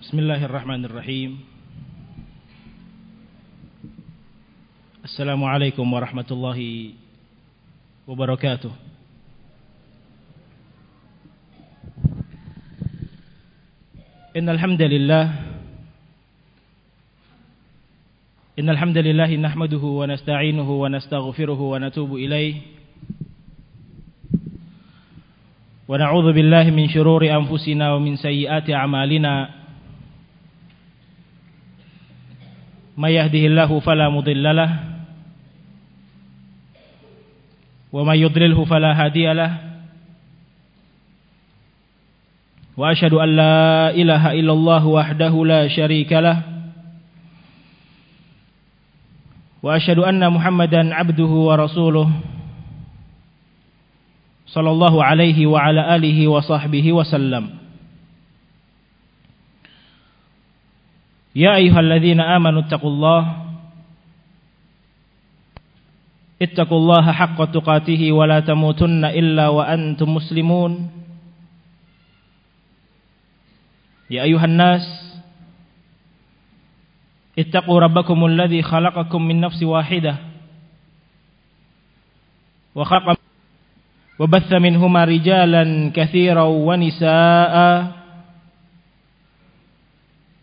بسم الله الرحمن الرحيم. السلام عليكم ورحمة الله وبركاته. إن الحمد لله إن الحمد لله نحمده ونستعينه ونستغفره ونتوب إليه. ونعوذ بالله من شرور أنفسنا ومن سيئات أعمالنا. من يهده الله فلا مضل له ومن يضلله فلا هادي له وأشهد أن لا إله إلا الله وحده لا شريك له وأشهد أن محمدا عبده ورسوله صلى الله عليه وعلى آله وصحبه وسلم يا أيها الذين آمنوا اتقوا الله. اتقوا الله حق تقاته ولا تموتن إلا وأنتم مسلمون. يا أيها الناس اتقوا ربكم الذي خلقكم من نفس واحدة. وخلق وبث منهما رجالا كثيرا ونساء.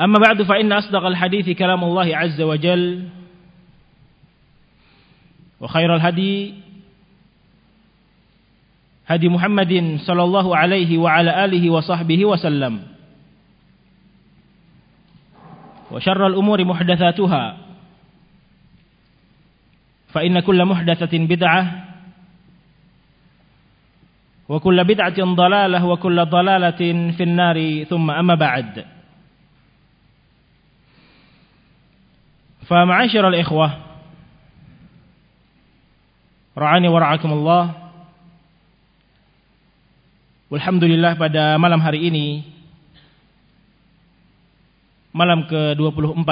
أما بعد فإن أصدق الحديث كلام الله عز وجل وخير الهدي هدي محمد صلى الله عليه وعلى آله وصحبه وسلم وشر الأمور محدثاتها فإن كل محدثة بدعة وكل بدعة ضلالة وكل ضلالة في النار ثم أما بعد فمعاشر الإخوة رعاني ورعاكم الله Alhamdulillah pada malam hari ini Malam ke-24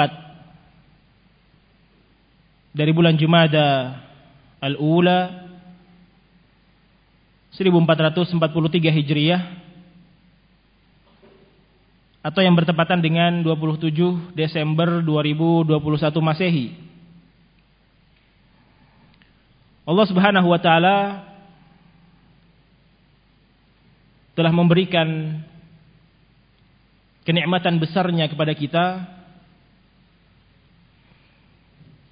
Dari bulan Jumada Al-Ula 1443 Hijriah atau yang bertepatan dengan 27 Desember 2021 Masehi. Allah Subhanahu wa taala telah memberikan kenikmatan besarnya kepada kita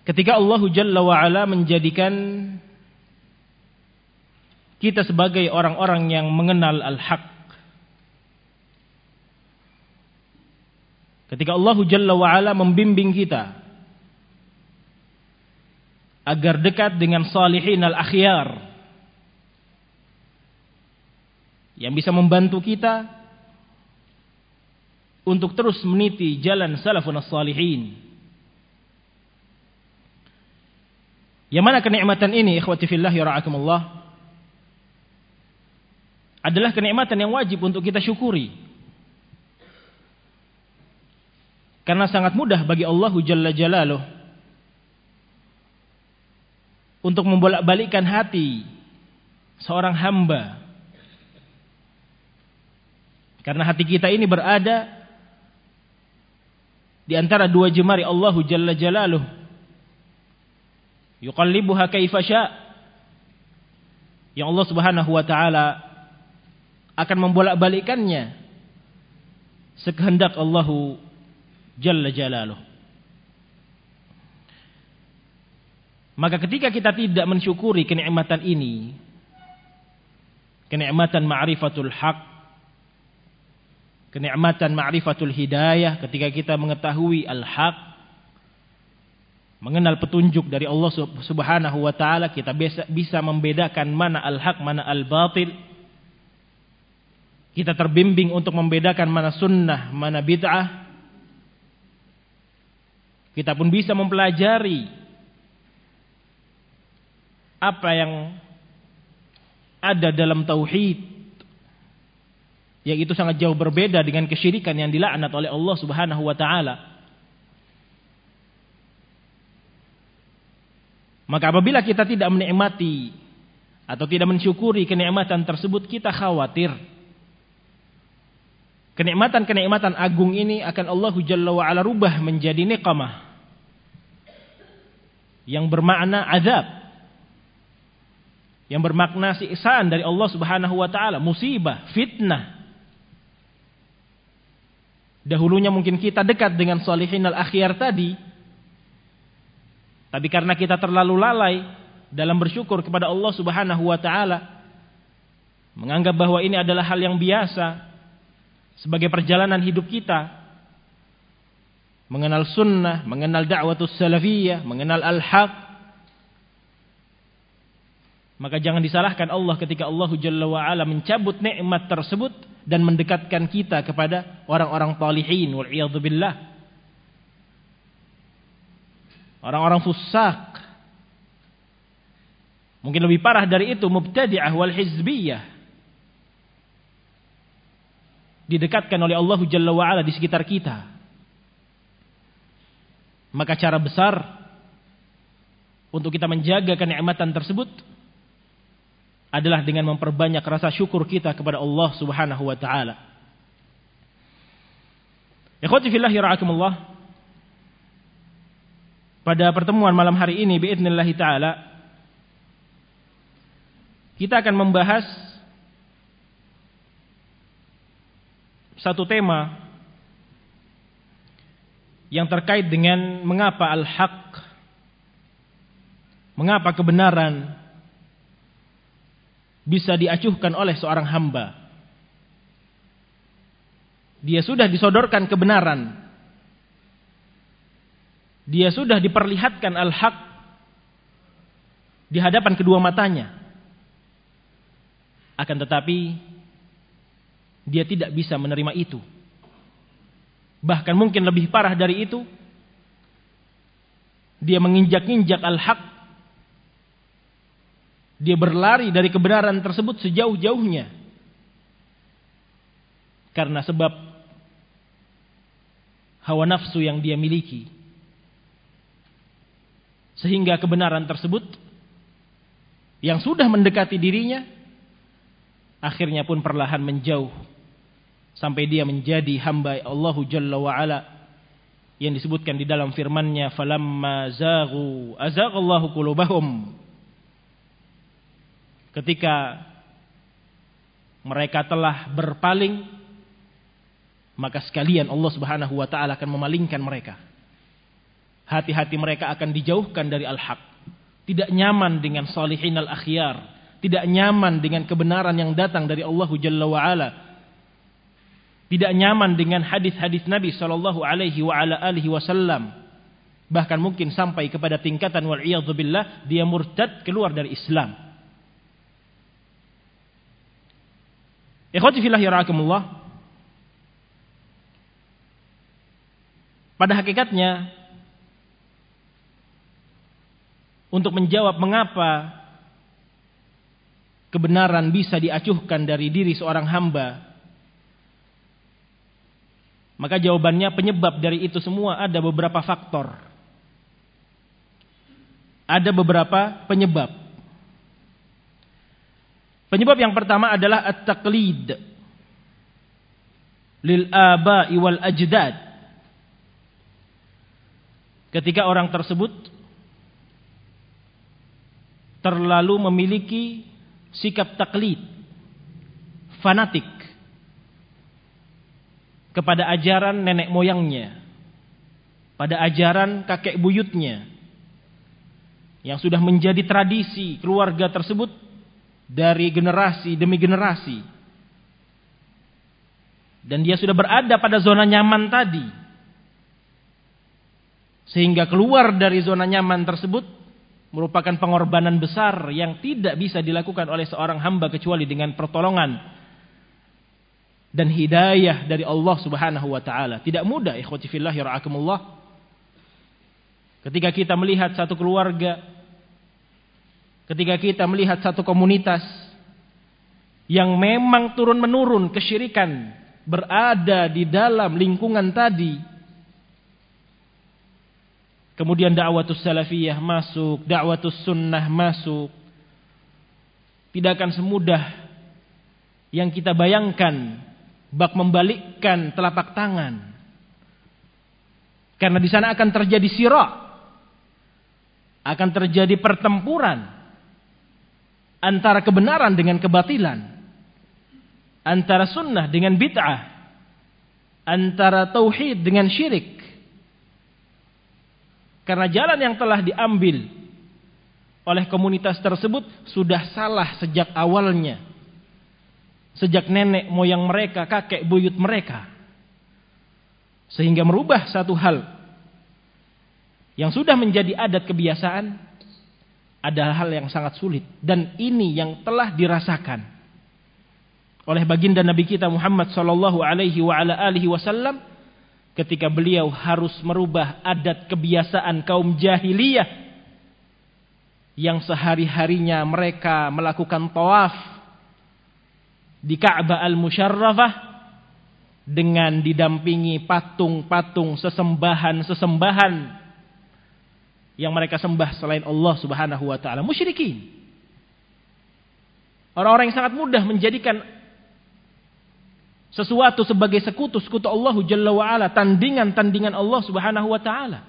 ketika Allah Jalla wa ala menjadikan kita sebagai orang-orang yang mengenal al-haq Ketika Allah Jalla wa'ala membimbing kita agar dekat dengan salihin al-akhyar yang bisa membantu kita untuk terus meniti jalan salafun as-salihin. Yang mana kenikmatan ini ikhwati fillah ya ra'akumullah adalah kenikmatan yang wajib untuk kita syukuri. Karena sangat mudah bagi Allah Jalla Jalaluh untuk membolak-balikkan hati seorang hamba. Karena hati kita ini berada di antara dua jemari Allah Jalla Jalaluh. Yuqallibuha kaifa. Yang Allah Subhanahu wa taala akan membolak-balikkannya sekehendak Allahu Jalla Jalaluh. Maka ketika kita tidak mensyukuri kenikmatan ini, kenikmatan ma'rifatul haq, kenikmatan ma'rifatul hidayah ketika kita mengetahui al-haq, mengenal petunjuk dari Allah Subhanahu wa taala, kita bisa membedakan mana al-haq, mana al-batil. Kita terbimbing untuk membedakan mana sunnah, mana bid'ah. Kita pun bisa mempelajari apa yang ada dalam tauhid yang itu sangat jauh berbeda dengan kesyirikan yang dilaknat oleh Allah Subhanahu wa taala. Maka apabila kita tidak menikmati atau tidak mensyukuri kenikmatan tersebut, kita khawatir kenikmatan-kenikmatan agung ini akan Allah Jalla wa ala rubah menjadi niqamah yang bermakna azab yang bermakna siksaan dari Allah Subhanahu wa taala, musibah, fitnah Dahulunya mungkin kita dekat dengan salihin al-akhyar tadi. Tapi karena kita terlalu lalai dalam bersyukur kepada Allah subhanahu wa ta'ala. Menganggap bahwa ini adalah hal yang biasa. Sebagai perjalanan hidup kita. Mengenal sunnah, mengenal da'watus salafiyah, mengenal al-haq. Maka jangan disalahkan Allah ketika Allah Jalla wa'ala mencabut nikmat tersebut dan mendekatkan kita kepada orang-orang talihin wal billah. Orang-orang fusak. Mungkin lebih parah dari itu mubtadi'ah wal hizbiyah. Didekatkan oleh Allah Jalla wa ala di sekitar kita. Maka cara besar untuk kita menjaga kenikmatan tersebut adalah dengan memperbanyak rasa syukur kita kepada Allah Subhanahu wa taala. Ikhwati fillah yarhakumullah. Pada pertemuan malam hari ini باذنillah taala kita akan membahas satu tema yang terkait dengan mengapa al-haq mengapa kebenaran bisa diacuhkan oleh seorang hamba. Dia sudah disodorkan kebenaran. Dia sudah diperlihatkan al-haq di hadapan kedua matanya. Akan tetapi dia tidak bisa menerima itu. Bahkan mungkin lebih parah dari itu. Dia menginjak-injak al-haq dia berlari dari kebenaran tersebut sejauh-jauhnya. Karena sebab hawa nafsu yang dia miliki. Sehingga kebenaran tersebut yang sudah mendekati dirinya akhirnya pun perlahan menjauh sampai dia menjadi hamba Allah Jalla wa ala yang disebutkan di dalam firman-Nya falamma zaghu azaghallahu qulubahum ketika mereka telah berpaling maka sekalian Allah Subhanahu wa taala akan memalingkan mereka. Hati-hati mereka akan dijauhkan dari al-haq. Tidak nyaman dengan salihin al-akhyar, tidak nyaman dengan kebenaran yang datang dari Allah Jalla wa ala. Tidak nyaman dengan hadis-hadis Nabi sallallahu alaihi wa ala alihi wasallam. Bahkan mungkin sampai kepada tingkatan wal dia murtad keluar dari Islam. Ikhwati. Pada hakikatnya untuk menjawab mengapa kebenaran bisa diacuhkan dari diri seorang hamba maka jawabannya penyebab dari itu semua ada beberapa faktor. Ada beberapa penyebab. Penyebab yang pertama adalah at-taqlid. Lil aba'i wal ajdad. Ketika orang tersebut terlalu memiliki sikap taklid, fanatik kepada ajaran nenek moyangnya, pada ajaran kakek buyutnya, yang sudah menjadi tradisi keluarga tersebut dari generasi demi generasi. Dan dia sudah berada pada zona nyaman tadi. Sehingga keluar dari zona nyaman tersebut merupakan pengorbanan besar yang tidak bisa dilakukan oleh seorang hamba kecuali dengan pertolongan dan hidayah dari Allah Subhanahu wa taala. Tidak mudah ikhwati fillah yarhakumullah. Ketika kita melihat satu keluarga, ketika kita melihat satu komunitas yang memang turun menurun kesyirikan berada di dalam lingkungan tadi. Kemudian dakwatus salafiyah masuk, dakwatus sunnah masuk. Tidak akan semudah yang kita bayangkan bak membalikkan telapak tangan. Karena di sana akan terjadi sirah. Akan terjadi pertempuran antara kebenaran dengan kebatilan. Antara sunnah dengan bid'ah. Antara tauhid dengan syirik. Karena jalan yang telah diambil oleh komunitas tersebut sudah salah sejak awalnya sejak nenek moyang mereka, kakek buyut mereka. Sehingga merubah satu hal yang sudah menjadi adat kebiasaan adalah hal yang sangat sulit dan ini yang telah dirasakan oleh baginda Nabi kita Muhammad sallallahu alaihi wa ala alihi wasallam ketika beliau harus merubah adat kebiasaan kaum jahiliyah yang sehari-harinya mereka melakukan tawaf di Ka'bah Al-Musyarrafah dengan didampingi patung-patung sesembahan-sesembahan yang mereka sembah selain Allah Subhanahu wa taala, musyrikin. Orang-orang yang sangat mudah menjadikan sesuatu sebagai sekutu-sekutu Allah Jalla wa ala, tandingan-tandingan Allah Subhanahu wa taala.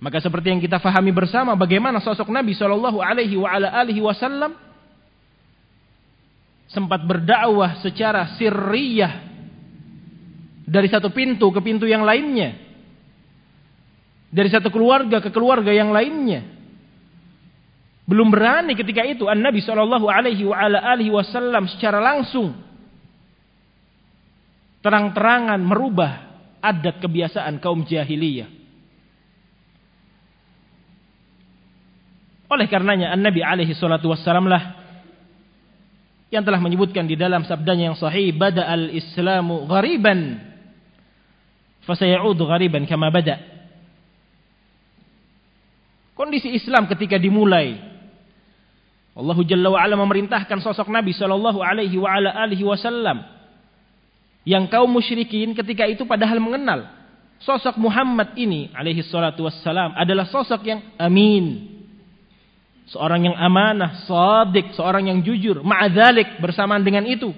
Maka seperti yang kita fahami bersama bagaimana sosok Nabi Shallallahu alaihi wa ala alihi wasallam sempat berdakwah secara sirriyah dari satu pintu ke pintu yang lainnya dari satu keluarga ke keluarga yang lainnya. Belum berani ketika itu an Nabi Shallallahu Alaihi Wasallam secara langsung terang-terangan merubah adat kebiasaan kaum jahiliyah. Oleh karenanya an Nabi Alaihi Wasallam lah yang telah menyebutkan di dalam sabdanya yang sahih bada al islamu ghariban fasayaudu ghariban kama bada. Kondisi Islam ketika dimulai Allah Jalla wa ala memerintahkan sosok Nabi sallallahu alaihi wa ala alihi wasallam yang kaum musyrikin ketika itu padahal mengenal sosok Muhammad ini alaihi salatu wassalam adalah sosok yang amin seorang yang amanah, sadik, seorang yang jujur, ma'adzalik bersamaan dengan itu.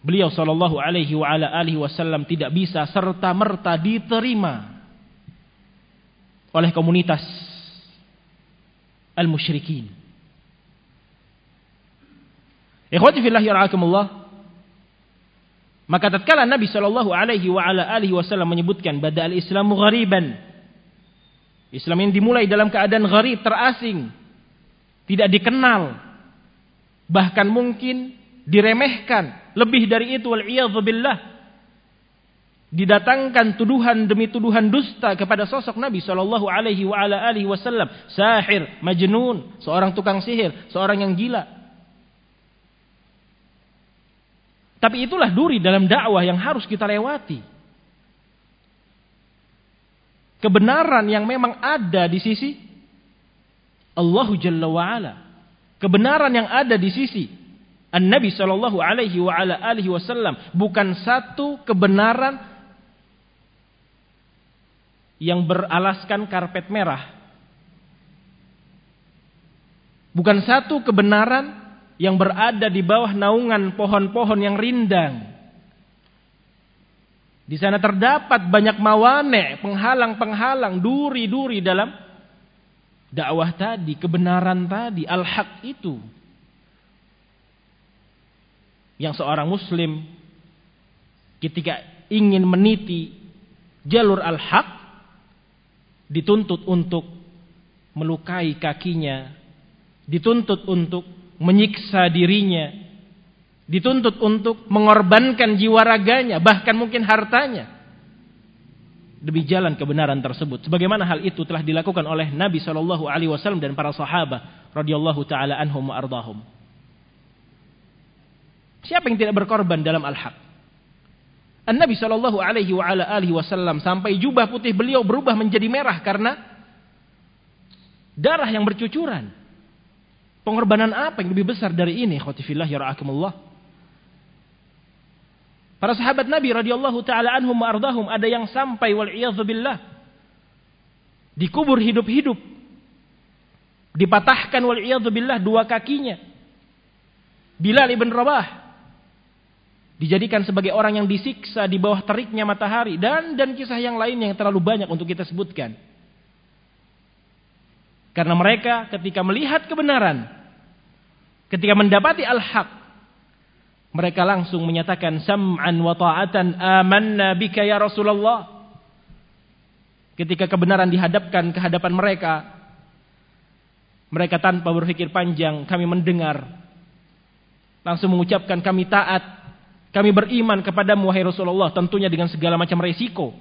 Beliau sallallahu alaihi wa ala alihi wasallam tidak bisa serta merta diterima oleh komunitas al-musyrikin. Ikhwati fillah yarhakumullah. Maka tatkala Nabi sallallahu alaihi wa ala alihi wasallam menyebutkan bada al-islamu ghariban Islam yang dimulai dalam keadaan gharib, terasing, tidak dikenal, bahkan mungkin diremehkan, lebih dari itu billah. Didatangkan tuduhan demi tuduhan dusta kepada sosok Nabi Shallallahu Alaihi Wasallam, sahir, majnun, seorang tukang sihir, seorang yang gila. Tapi itulah duri dalam dakwah yang harus kita lewati kebenaran yang memang ada di sisi Allah Jalla wa ala. Kebenaran yang ada di sisi An-Nabi sallallahu alaihi wa ala alihi wasallam bukan satu kebenaran yang beralaskan karpet merah. Bukan satu kebenaran yang berada di bawah naungan pohon-pohon yang rindang. Di sana terdapat banyak mawane, penghalang-penghalang, duri-duri dalam dakwah tadi, kebenaran tadi, al-haq itu. Yang seorang muslim ketika ingin meniti jalur al-haq dituntut untuk melukai kakinya, dituntut untuk menyiksa dirinya, Dituntut untuk mengorbankan jiwa raganya, bahkan mungkin hartanya. Demi jalan kebenaran tersebut. Sebagaimana hal itu telah dilakukan oleh Nabi Shallallahu Alaihi Wasallam dan para sahabat radhiyallahu taala anhum wa ardahum. Siapa yang tidak berkorban dalam al-haq? An-Nabi Shallallahu Alaihi Wasallam sampai jubah putih beliau berubah menjadi merah karena darah yang bercucuran. Pengorbanan apa yang lebih besar dari ini? Khotifillah ya. Para sahabat Nabi radhiyallahu taala anhum ardahum ada yang sampai wal billah dikubur hidup-hidup. Dipatahkan wal billah dua kakinya. Bilal ibn Rabah dijadikan sebagai orang yang disiksa di bawah teriknya matahari dan dan kisah yang lain yang terlalu banyak untuk kita sebutkan. Karena mereka ketika melihat kebenaran, ketika mendapati al-haq, mereka langsung menyatakan sam'an wa ta'atan amanna bika ya Rasulullah. Ketika kebenaran dihadapkan ke hadapan mereka, mereka tanpa berpikir panjang, kami mendengar. Langsung mengucapkan kami taat, kami beriman kepada wahai Rasulullah tentunya dengan segala macam resiko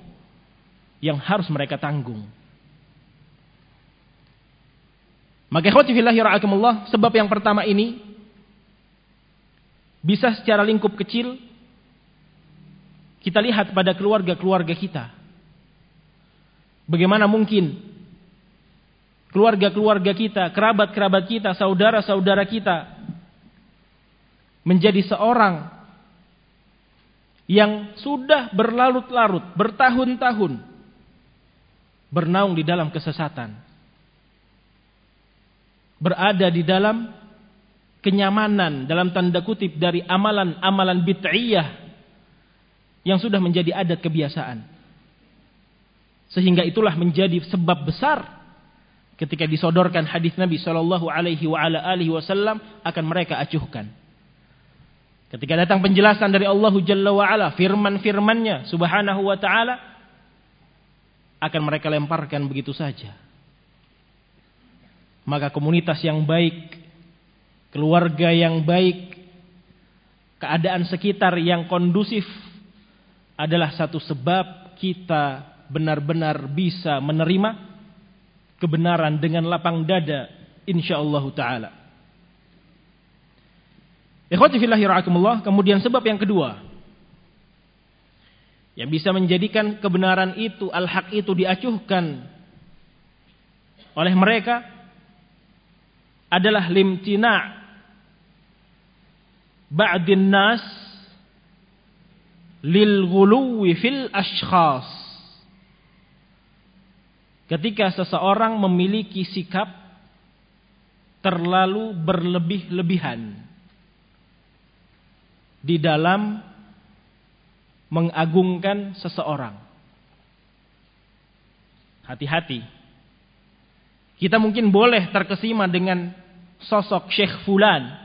yang harus mereka tanggung. Maka ikhwati fillahi ra'akumullah, sebab yang pertama ini bisa secara lingkup kecil kita lihat pada keluarga-keluarga kita. Bagaimana mungkin keluarga-keluarga kita, kerabat-kerabat kita, saudara-saudara kita menjadi seorang yang sudah berlarut-larut, bertahun-tahun bernaung di dalam kesesatan berada di dalam kenyamanan dalam tanda kutip dari amalan-amalan bid'iyah yang sudah menjadi adat kebiasaan. Sehingga itulah menjadi sebab besar ketika disodorkan hadis Nabi Shallallahu Alaihi Wasallam akan mereka acuhkan. Ketika datang penjelasan dari Allah Jalla wa Ala, firman-firmannya Subhanahu wa taala akan mereka lemparkan begitu saja maka komunitas yang baik, keluarga yang baik, keadaan sekitar yang kondusif adalah satu sebab kita benar-benar bisa menerima kebenaran dengan lapang dada insyaallah taala. Kemudian sebab yang kedua yang bisa menjadikan kebenaran itu, al-haq itu diacuhkan oleh mereka adalah limtina ba'din nas lil ghuluwi fil ashkhas. Ketika seseorang memiliki sikap terlalu berlebih-lebihan di dalam mengagungkan seseorang. Hati-hati. Kita mungkin boleh terkesima dengan sosok Syekh Fulan.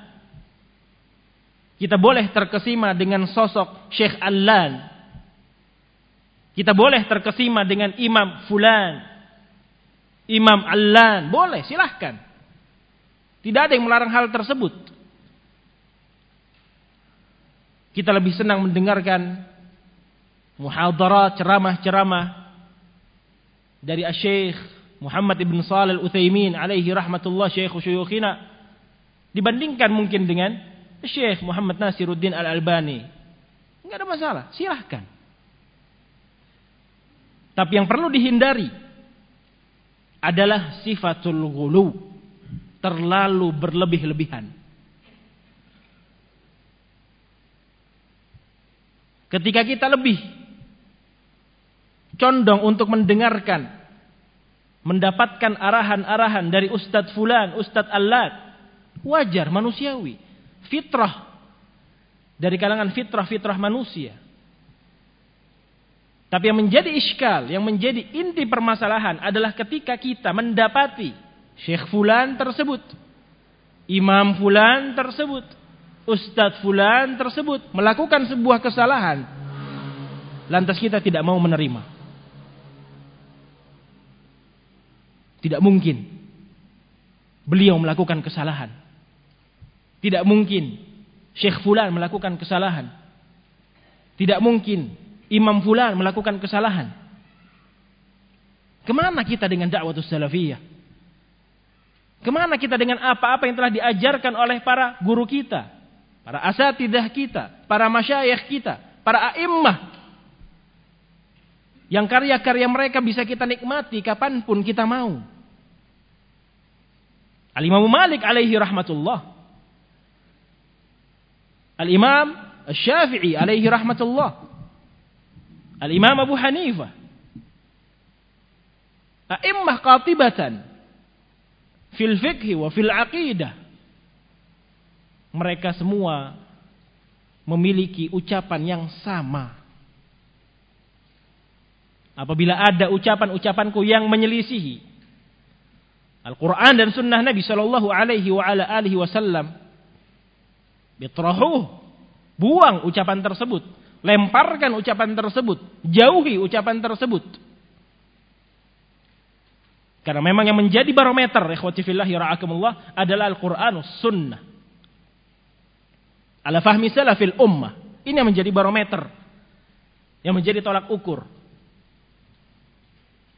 Kita boleh terkesima dengan sosok Syekh Allan. Kita boleh terkesima dengan Imam Fulan. Imam Allan. Boleh, silahkan. Tidak ada yang melarang hal tersebut. Kita lebih senang mendengarkan muhadarat, ceramah-ceramah dari Syekh Muhammad ibn Salih al-Uthaymin alaihi rahmatullah syekh syuyukhina dibandingkan mungkin dengan Syekh Muhammad Nasiruddin Al-Albani. Enggak ada masalah, silahkan. Tapi yang perlu dihindari adalah sifatul ghulu, terlalu berlebih-lebihan. Ketika kita lebih condong untuk mendengarkan mendapatkan arahan-arahan dari Ustadz Fulan, Ustadz Allat, wajar manusiawi, fitrah dari kalangan fitrah-fitrah manusia. Tapi yang menjadi iskal, yang menjadi inti permasalahan adalah ketika kita mendapati Syekh Fulan tersebut, Imam Fulan tersebut, Ustadz Fulan tersebut melakukan sebuah kesalahan. Lantas kita tidak mau menerima. Tidak mungkin beliau melakukan kesalahan. Tidak mungkin Syekh Fulan melakukan kesalahan. Tidak mungkin Imam Fulan melakukan kesalahan. Ke mana kita dengan dakwah salafiyah? Ke mana kita dengan apa-apa yang telah diajarkan oleh para guru kita? para asatidah kita, para masyayikh kita, para a'immah yang karya-karya mereka bisa kita nikmati kapan pun kita mau. Al-Imam Malik alaihi rahmatullah. Al-Imam Syafi'i alaihi rahmatullah. Al-Imam Abu Hanifah. A'immah qatibatan. Fil fikhi wa fil aqidah. Mereka semua memiliki ucapan yang sama. Apabila ada ucapan-ucapanku yang menyelisihi Al-Quran dan Sunnah Nabi Shallallahu Alaihi wa ala alihi Wasallam, bitrahuh, buang ucapan tersebut, lemparkan ucapan tersebut, jauhi ucapan tersebut. Karena memang yang menjadi barometer, ikhwati fillahi ra'akumullah, adalah Al-Quran Sunnah. Ala fahmi salafil ummah. Ini yang menjadi barometer. Yang menjadi tolak ukur.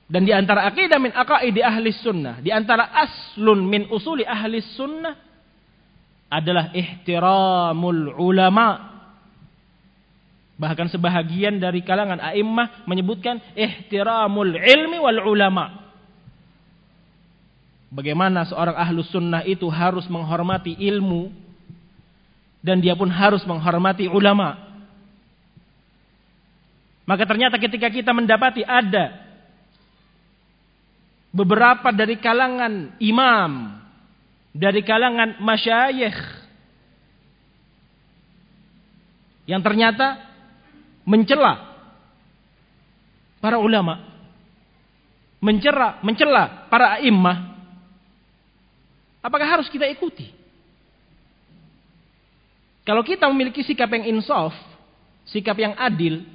Dan di antara akidah min aqaidi ahli sunnah, di antara aslun min usuli ahli sunnah adalah ihtiramul ulama. Bahkan sebahagian dari kalangan a'immah menyebutkan ihtiramul ilmi wal ulama. Bagaimana seorang ahlus sunnah itu harus menghormati ilmu dan dia pun harus menghormati ulama. Maka ternyata ketika kita mendapati ada beberapa dari kalangan imam, dari kalangan masyayikh yang ternyata mencela para ulama, mencela mencela para imam. Apakah harus kita ikuti? Kalau kita memiliki sikap yang insaf, sikap yang adil,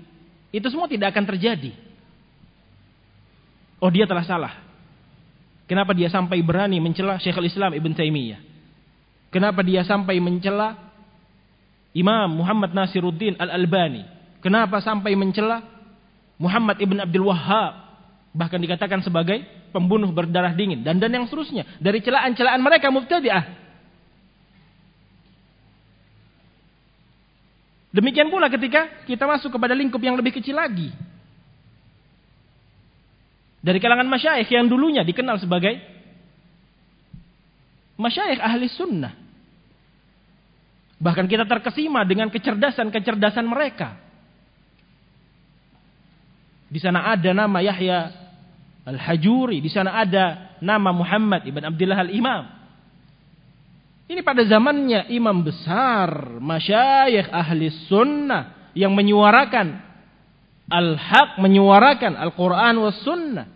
itu semua tidak akan terjadi. Oh dia telah salah. Kenapa dia sampai berani mencela Syekhul Islam Ibn Taimiyah? Kenapa dia sampai mencela Imam Muhammad Nasiruddin Al-Albani? Kenapa sampai mencela Muhammad Ibn Abdul Wahhab? Bahkan dikatakan sebagai pembunuh berdarah dingin dan dan yang seterusnya dari celaan-celaan mereka mubtadi'ah. Demikian pula ketika kita masuk kepada lingkup yang lebih kecil lagi. Dari kalangan masyayikh yang dulunya dikenal sebagai masyayikh ahli sunnah. Bahkan kita terkesima dengan kecerdasan-kecerdasan mereka. Di sana ada nama Yahya Al-Hajuri, di sana ada nama Muhammad ibn Abdullah Al-Imam. Ini pada zamannya imam besar, masyayikh ahli sunnah yang menyuarakan al-haq menyuarakan Al-Quran was sunnah.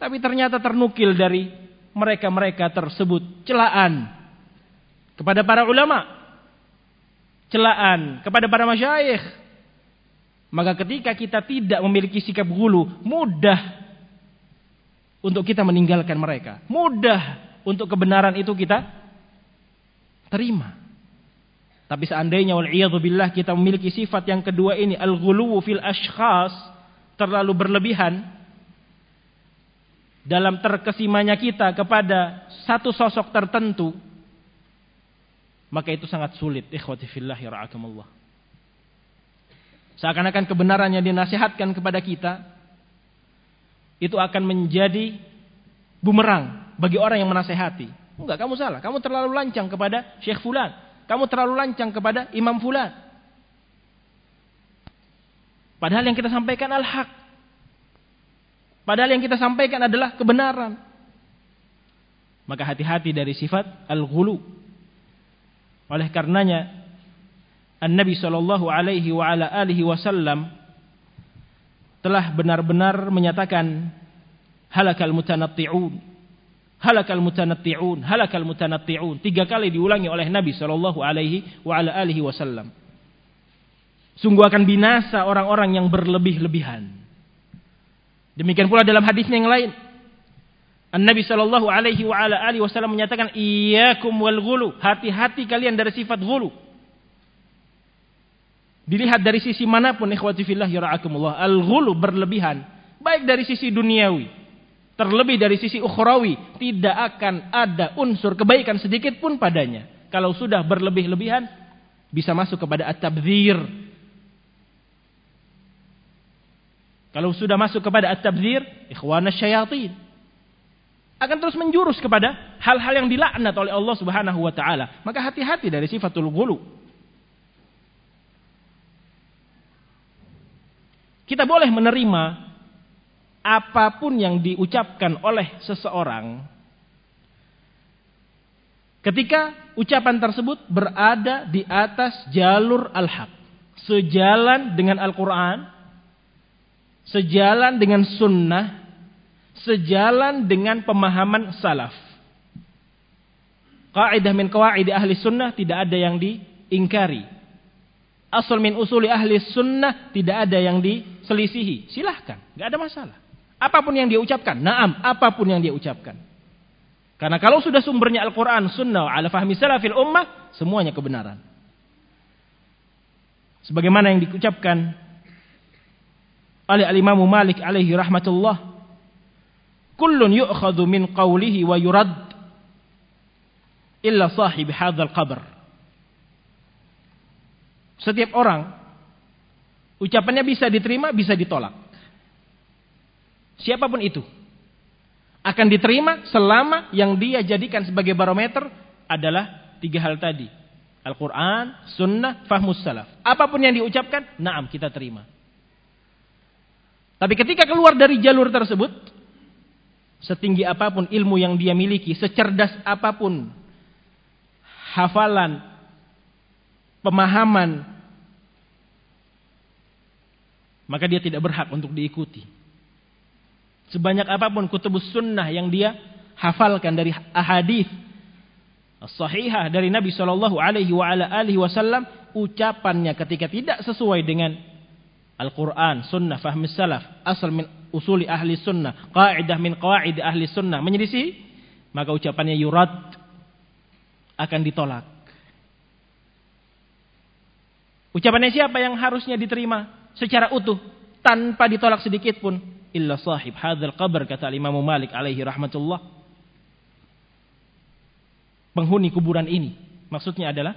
Tapi ternyata ternukil dari mereka-mereka tersebut celaan kepada para ulama, celaan kepada para masyayikh. Maka ketika kita tidak memiliki sikap gulu, mudah untuk kita meninggalkan mereka. Mudah untuk kebenaran itu kita terima. Tapi seandainya billah kita memiliki sifat yang kedua ini al-ghuluwu fil ashkhas terlalu berlebihan dalam terkesimanya kita kepada satu sosok tertentu maka itu sangat sulit. Ikhwati fillah ra'akumullah. Seakan-akan kebenaran yang dinasihatkan kepada kita itu akan menjadi bumerang bagi orang yang menasehati. Enggak kamu salah. Kamu terlalu lancang kepada syekh fulan kamu terlalu lancang kepada imam fulan. Padahal yang kita sampaikan al-haq. Padahal yang kita sampaikan adalah kebenaran. Maka hati-hati dari sifat al-ghulu. Oleh karenanya An-Nabi sallallahu alaihi wa ala alihi wasallam telah benar-benar menyatakan halakal mutanatti'un halakal mutanatti'un, halakal mutanatti'un. Tiga kali diulangi oleh Nabi sallallahu alaihi wa ala alihi wasallam. Sungguh akan binasa orang-orang yang berlebih-lebihan. Demikian pula dalam hadisnya yang lain. An-Nabi sallallahu alaihi wa ala alihi wasallam menyatakan iyyakum wal ghulu, hati-hati kalian dari sifat ghulu. Dilihat dari sisi mana pun ikhwati fillah yara'akumullah, al-ghulu berlebihan, baik dari sisi duniawi Terlebih dari sisi ukhrawi, tidak akan ada unsur kebaikan sedikit pun padanya. Kalau sudah berlebih-lebihan bisa masuk kepada at-tabdzir. Kalau sudah masuk kepada at-tabdzir, ikhwana syayatin akan terus menjurus kepada hal-hal yang dilaknat oleh Allah Subhanahu wa taala. Maka hati-hati dari sifatul ghulu. Kita boleh menerima apa pun yang diucapkan oleh seseorang ketika ucapan tersebut berada di atas jalur al-haq, sejalan dengan Al-Qur'an, sejalan dengan sunnah, sejalan dengan pemahaman salaf. Kaidah min kawaid ahli sunnah tidak ada yang diingkari. Asal min usuli ahli sunnah tidak ada yang diselisihi. Silahkan, nggak ada masalah. Apa pun yang dia ucapkan, naam, apa pun yang dia ucapkan. Karena kalau sudah sumbernya Al-Quran, Sunnah, ala fahmi salafil ummah, semuanya kebenaran. Sebagaimana yang diucapkan oleh al-Imam Malik alaihi rahmatullah kullun yu'khadhu min qawlihi wa yurad illa sahib hadzal qabr setiap orang ucapannya bisa diterima bisa ditolak siapa pun itu akan diterima selama yang dia jadikan sebagai barometer adalah tiga hal tadi Al-Quran, Sunnah, Fahmus Salaf. Apa pun yang diucapkan, naam kita terima. Tapi ketika keluar dari jalur tersebut, setinggi apa pun ilmu yang dia miliki, secerdas apa pun hafalan, pemahaman, maka dia tidak berhak untuk diikuti. Sebanyak apa pun kutubus sunnah yang dia hafalkan dari ahadith sahihah dari Nabi Shallallahu Alaihi Wasallam, ucapannya ketika tidak sesuai dengan Al-Quran, Sunnah, Fahmi Salaf, asal min usuli ahli sunnah, kaidah min qawaid ahli sunnah, menyelisih, maka ucapannya yurad akan ditolak. Ucapannya siapa yang harusnya diterima secara utuh tanpa ditolak sedikit pun? Illa sahib hadzal qabr kata Imam Malik alaihi rahmatullah. Penghuni kuburan ini maksudnya adalah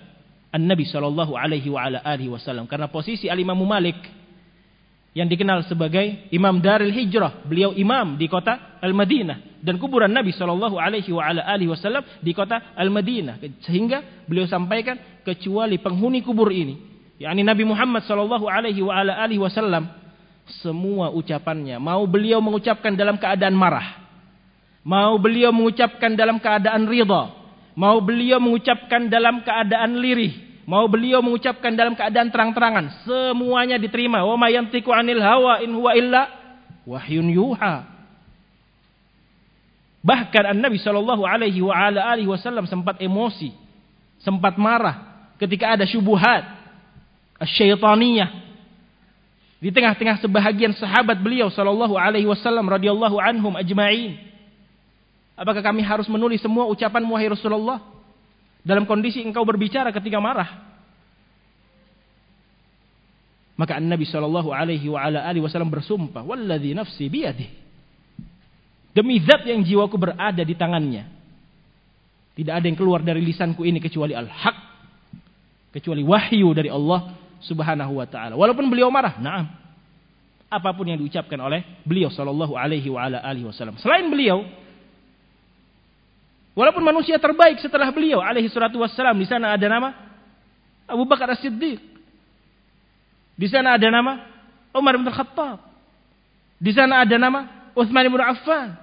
An-Nabi sallallahu alaihi wa ala alihi wasallam karena posisi Al-Imam Malik yang dikenal sebagai Imam Daril Hijrah. Beliau imam di kota Al-Madinah dan kuburan Nabi Shallallahu alaihi wasallam di kota Al-Madinah. Sehingga beliau sampaikan kecuali penghuni kubur ini, yakni Nabi Muhammad Shallallahu alaihi wasallam semua ucapannya. Mau beliau mengucapkan dalam keadaan marah, mau beliau mengucapkan dalam keadaan ridha, mau beliau mengucapkan dalam keadaan lirih, Mau beliau mengucapkan dalam keadaan terang-terangan, semuanya diterima. Wa ma yantiqu 'anil hawa in huwa illa wahyun yuha. Bahkan An-Nabi sallallahu alaihi wasallam sempat emosi, sempat marah ketika ada syubhat asyaitaniyah di tengah-tengah sebahagian sahabat beliau sallallahu alaihi wasallam radhiyallahu anhum ajma'in. Apakah kami harus menulis semua ucapan wahai Rasulullah? dalam kondisi engkau berbicara ketika marah. Maka Nabi Shallallahu Alaihi Wasallam bersumpah, "Walladhi nafsi biyadih." Demi zat yang jiwaku berada di tangannya. Tidak ada yang keluar dari lisanku ini kecuali al-haq. Kecuali wahyu dari Allah subhanahu wa ta'ala. Walaupun beliau marah. Naam. Apa pun yang diucapkan oleh beliau sallallahu alaihi wa ala alihi wasallam. Selain beliau, Walaupun manusia terbaik setelah beliau alaihi salatu wassalam. Di sana ada nama Abu Bakar As-Siddiq. Di sana ada nama Umar bin Khattab. Di sana ada nama Uthman bin Affan.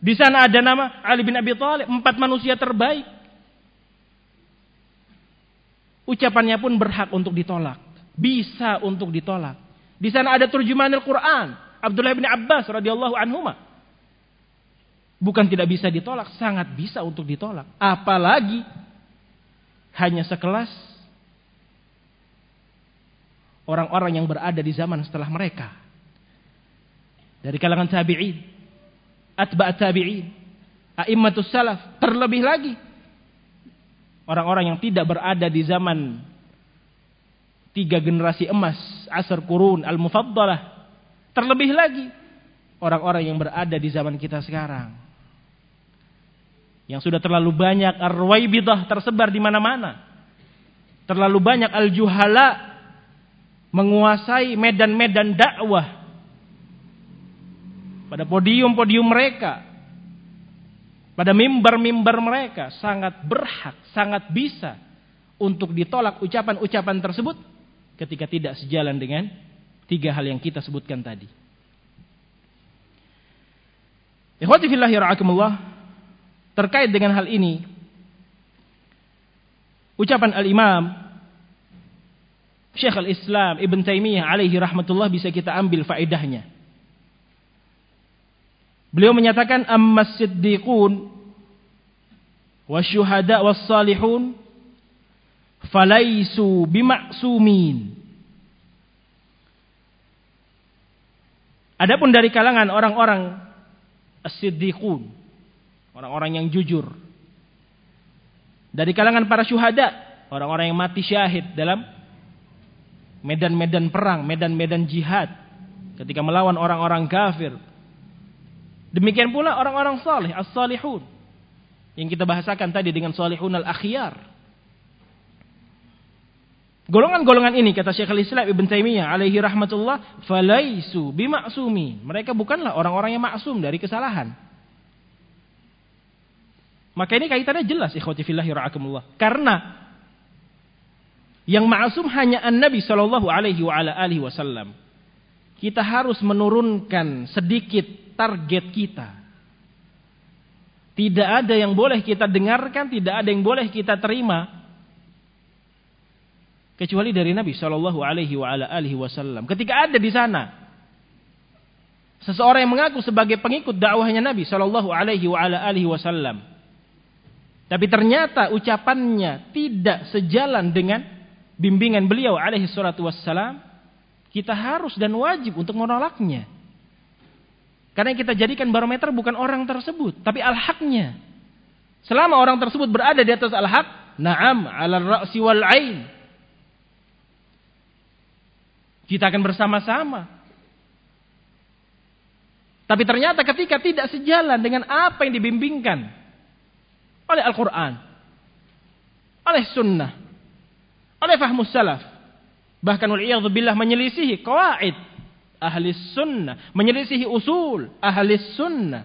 Di sana ada nama Ali bin Abi Thalib. Empat manusia terbaik. Ucapannya pun berhak untuk ditolak. Bisa untuk ditolak. Di sana ada terjemahan Al-Quran. Abdullah bin Abbas radhiyallahu anhumah. Bukan tidak bisa ditolak, sangat bisa untuk ditolak. Apalagi hanya sekelas orang-orang yang berada di zaman setelah mereka. Dari kalangan tabi'in, atba' tabi'in, a'immatus salaf, terlebih lagi orang-orang yang tidak berada di zaman tiga generasi emas, asar kurun, al-mufaddalah. Terlebih lagi orang-orang yang berada di zaman kita sekarang Yang sudah terlalu banyak arwaibidah tersebar di mana-mana. Terlalu banyak al-juhala menguasai medan-medan dakwah. Pada podium-podium mereka. Pada mimbar-mimbar mereka. Sangat berhak, sangat bisa untuk ditolak ucapan-ucapan tersebut ketika tidak sejalan dengan tiga hal yang kita sebutkan tadi. Ikhwati. Terkait dengan hal ini, ucapan Al-Imam Syekh Al-Islam Ibn Taimiyah alaihi rahmatullah bisa kita ambil faedahnya. Beliau menyatakan ammas siddiqun wasyuhada wassalihun falaisu bimaksumin. Adapun dari kalangan orang-orang as-siddiqun orang-orang yang jujur. Dari kalangan para syuhada, orang-orang yang mati syahid dalam medan-medan perang, medan-medan jihad ketika melawan orang-orang kafir. Demikian pula orang-orang saleh, as-salihun. Yang kita bahasakan tadi dengan salihun al-akhyar. Golongan-golongan ini kata Syekhul Islam Ibn Taimiyah alaihi rahmatullah falaisu bimaksumi. Mereka bukanlah orang-orang yang maksum dari kesalahan. Maka ini kaitannya jelas ikhwati fillahi ra'akumullah. Karena yang ma'asum hanya an-nabi sallallahu alaihi wa ala alihi wasallam. Kita harus menurunkan sedikit target kita. Tidak ada yang boleh kita dengarkan, tidak ada yang boleh kita terima kecuali dari Nabi Shallallahu Alaihi Wasallam. Ketika ada di sana seseorang yang mengaku sebagai pengikut dakwahnya Nabi Shallallahu Alaihi Wasallam, tapi ternyata ucapannya tidak sejalan dengan bimbingan beliau alaihi wassalam. Kita harus dan wajib untuk menolaknya. Karena yang kita jadikan barometer bukan orang tersebut. Tapi al-haqnya. Selama orang tersebut berada di atas al-haq. Naam ala ra'si wal ain. Kita akan bersama-sama. Tapi ternyata ketika tidak sejalan dengan apa yang dibimbingkan oleh Al-Quran, oleh Sunnah, oleh Fahmus Salaf. Bahkan billah menyelisihi kawaid ahli sunnah, menyelisihi usul ahli sunnah.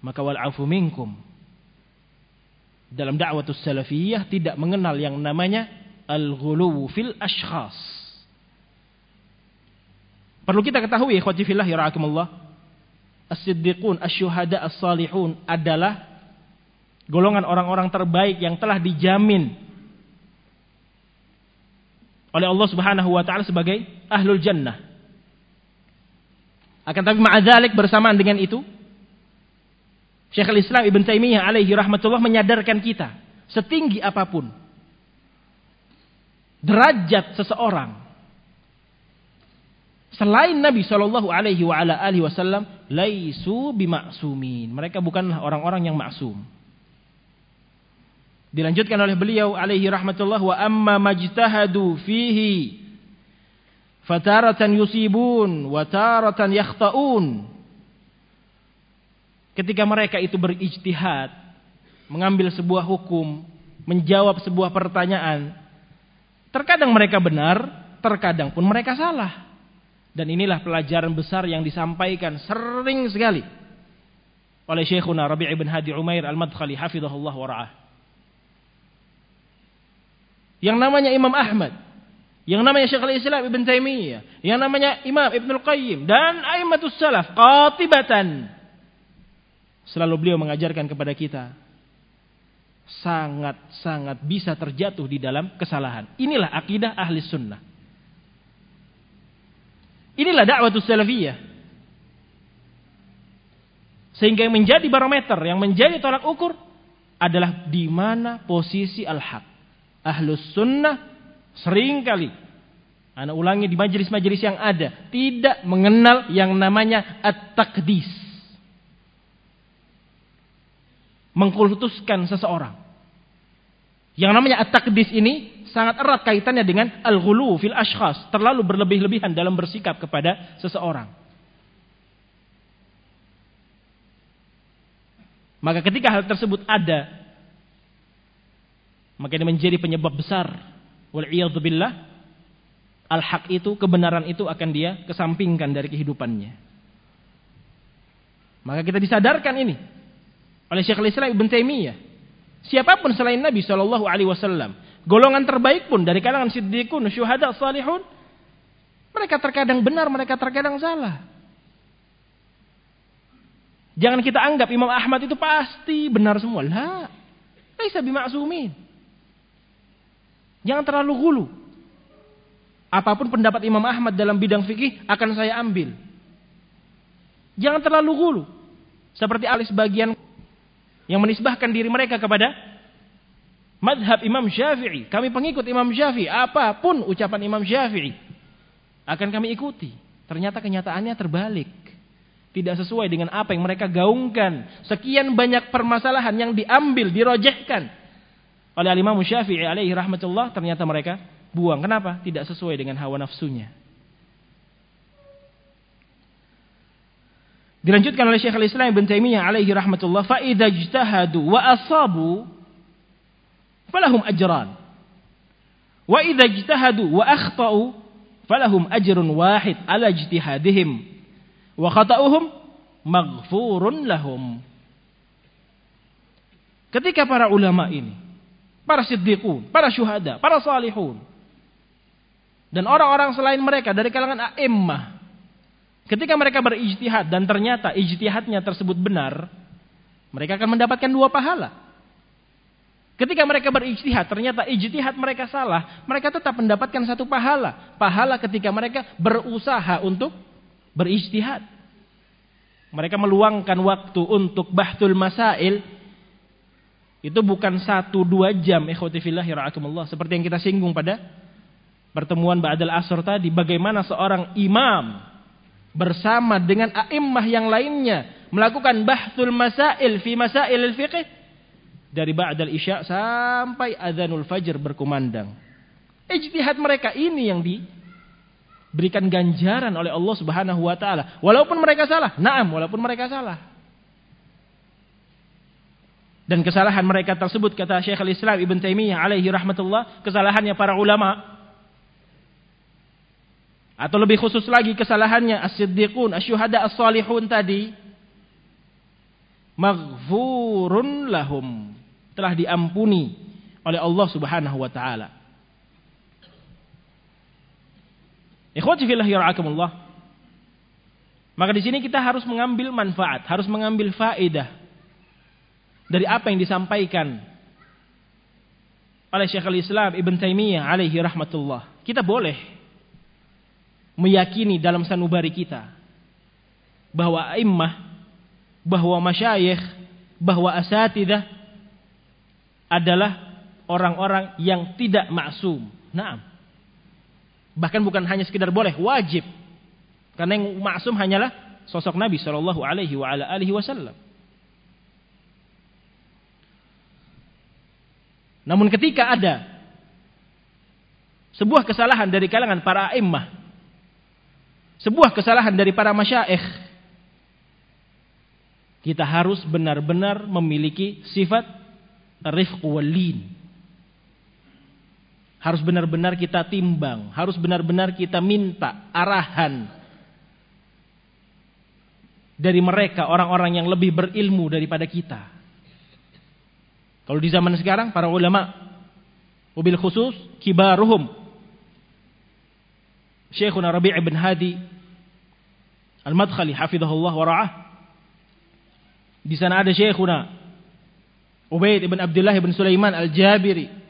Maka wal'afu minkum. Dalam da'watus salafiyah tidak mengenal yang namanya al-ghuluw fil ashkhas. Perlu kita ketahui ikhwati fillah ya as-siddiqun, as-syuhada, as-salihun adalah golongan orang-orang terbaik yang telah dijamin oleh Allah Subhanahu wa taala sebagai ahlul jannah. Akan tapi ma'adzalik bersamaan dengan itu Syekhul Islam Ibn Taimiyah alaihi rahmatullah menyadarkan kita setinggi apa pun derajat seseorang selain Nabi Shallallahu Alaihi Wasallam laisu bimaksumin. Mereka bukanlah orang-orang yang maksum. Dilanjutkan oleh beliau alaihi rahmatullah wa amma majtahadu fihi fataratan yusibun wa taratan yakhta'un. Ketika mereka itu berijtihad, mengambil sebuah hukum, menjawab sebuah pertanyaan, terkadang mereka benar, terkadang pun mereka salah. Dan inilah pelajaran besar yang disampaikan sering sekali oleh Syekhuna Rabi' ibn Hadi Umair Al-Madkhali hafizahullah wara'ah. Yang namanya Imam Ahmad, yang namanya Syekhul Islam Ibn Taimiyah, yang namanya Imam Ibn Al-Qayyim dan Aimatus Salaf qatibatan. Selalu beliau mengajarkan kepada kita sangat-sangat bisa terjatuh di dalam kesalahan. Inilah akidah ahli sunnah. Inilah dakwah salafiyah. Sehingga yang menjadi barometer, yang menjadi tolak ukur adalah di mana posisi al-haq. Ahlus sunnah sering kali Anak ulangi di majelis-majelis yang ada. Tidak mengenal yang namanya at-taqdis. Mengkultuskan seseorang. Yang namanya at-taqdis ini sangat erat kaitannya dengan al-ghulu fil ashkhas, terlalu berlebih-lebihan dalam bersikap kepada seseorang. Maka ketika hal tersebut ada, maka ini menjadi penyebab besar. Wal'iyadzubillah, al-haq itu, kebenaran itu akan dia kesampingkan dari kehidupannya. Maka kita disadarkan ini oleh Syekhul Islam Ibn Taimiyah. Siapa pun selain Nabi Wasallam, golongan terbaik pun dari kalangan siddiqun, syuhada, salihun, mereka terkadang benar, mereka terkadang salah. Jangan kita anggap Imam Ahmad itu pasti benar semua. Lah, laisa bima'sumin. Jangan terlalu gulu. Apa pun pendapat Imam Ahmad dalam bidang fikih akan saya ambil. Jangan terlalu gulu. Seperti alis bagian yang menisbahkan diri mereka kepada madhab Imam Syafi'i. Kami pengikut Imam Syafi'i. Apa pun ucapan Imam Syafi'i akan kami ikuti. Ternyata kenyataannya terbalik tidak sesuai dengan apa yang mereka gaungkan. Sekian banyak permasalahan yang diambil, dirojehkan oleh Imam Syafi'i alaihi rahmatullah, ternyata mereka buang. Kenapa? Tidak sesuai dengan hawa nafsunya. Dilanjutkan oleh Syekh Al-Islam Ibn Taimiyah alaihi rahmatullah, fa idza ijtahadu wa asabu falahum ajran. Wa idza ijtahadu wa akhtau falahum ajrun wahid ala ijtihadihim wa khata'uhum maghfurun lahum. Ketika para ulama ini, para siddiqun, para syuhada, para salihun, dan orang-orang selain mereka dari kalangan a'immah, ketika mereka berijtihad dan ternyata ijtihadnya tersebut benar, mereka akan mendapatkan dua pahala. Ketika mereka berijtihad, ternyata ijtihad mereka salah, mereka tetap mendapatkan satu pahala. Pahala ketika mereka berusaha untuk berijtihad. Mereka meluangkan waktu untuk bahtul masail. Itu bukan satu dua jam. Ikhwatifillah Seperti yang kita singgung pada pertemuan Ba'dal Asr tadi. Bagaimana seorang imam bersama dengan a'immah yang lainnya. Melakukan bahtul masail fi masail al-fiqh. Dari Ba'dal Isya sampai adhanul fajr berkumandang. Ijtihad mereka ini yang di berikan ganjaran oleh Allah Subhanahu wa taala. Walaupun mereka salah. Naam, walaupun mereka salah. Dan kesalahan mereka tersebut kata Syekh Al-Islam Ibn Taimiyah alaihi rahmatullah, kesalahannya para ulama. Atau lebih khusus lagi kesalahannya as-siddiqun, asy-syuhada, as-salihun tadi. Maghfurun lahum. Telah diampuni oleh Allah Subhanahu wa taala. Ikhwati fillah yarhakumullah. Maka di sini kita harus mengambil manfaat, harus mengambil faedah dari apa yang disampaikan oleh Syekhul Islam Ibn Taimiyah alaihi rahmatullah. Kita boleh meyakini dalam sanubari kita bahwa immah, bahwa masyayikh, bahwa asatidah adalah orang-orang yang tidak maksum. Naam. Bahkan bukan hanya sekedar boleh, wajib. Karena yang maksum hanyalah sosok Nabi Shallallahu Alaihi Wasallam. Namun ketika ada sebuah kesalahan dari kalangan para imam, sebuah kesalahan dari para masyaikh, kita harus benar-benar memiliki sifat rifq walin. Harus benar-benar kita timbang, harus benar-benar kita minta arahan dari mereka orang-orang yang lebih berilmu daripada kita. Kalau di zaman sekarang para ulama mobil khusus kibaruhum Syekhuna Rabi' bin Hadi Al-Madkhali hafizahullah wa ra'ah. Di sana ada Syekhuna Ubaid ibn Abdullah ibn Sulaiman Al-Jabiri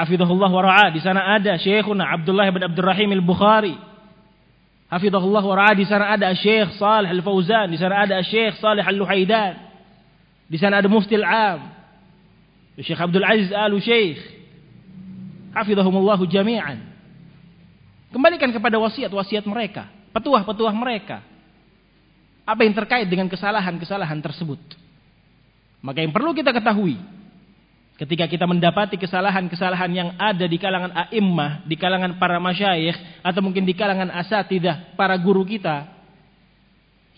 Hafizahullah wa ra'ah. Di sana ada Syekhuna Abdullah bin Abdul Rahim Al-Bukhari. Hafizahullah wa ra'ah. Di sana ada Syekh Salih Al-Fauzan. Di sana ada Syekh Salih Al-Luhaidan. Di sana ada Mufti Al-Am. Syekh Abdul Aziz Al-Syekh. Hafizahumullahu jami'an. Kembalikan kepada wasiat-wasiat mereka. Petuah-petuah mereka. Apa yang terkait dengan kesalahan-kesalahan tersebut. Maka yang perlu kita ketahui Ketika kita mendapati kesalahan-kesalahan yang ada di kalangan a'immah, di kalangan para masyayikh, atau mungkin di kalangan asatidah, para guru kita,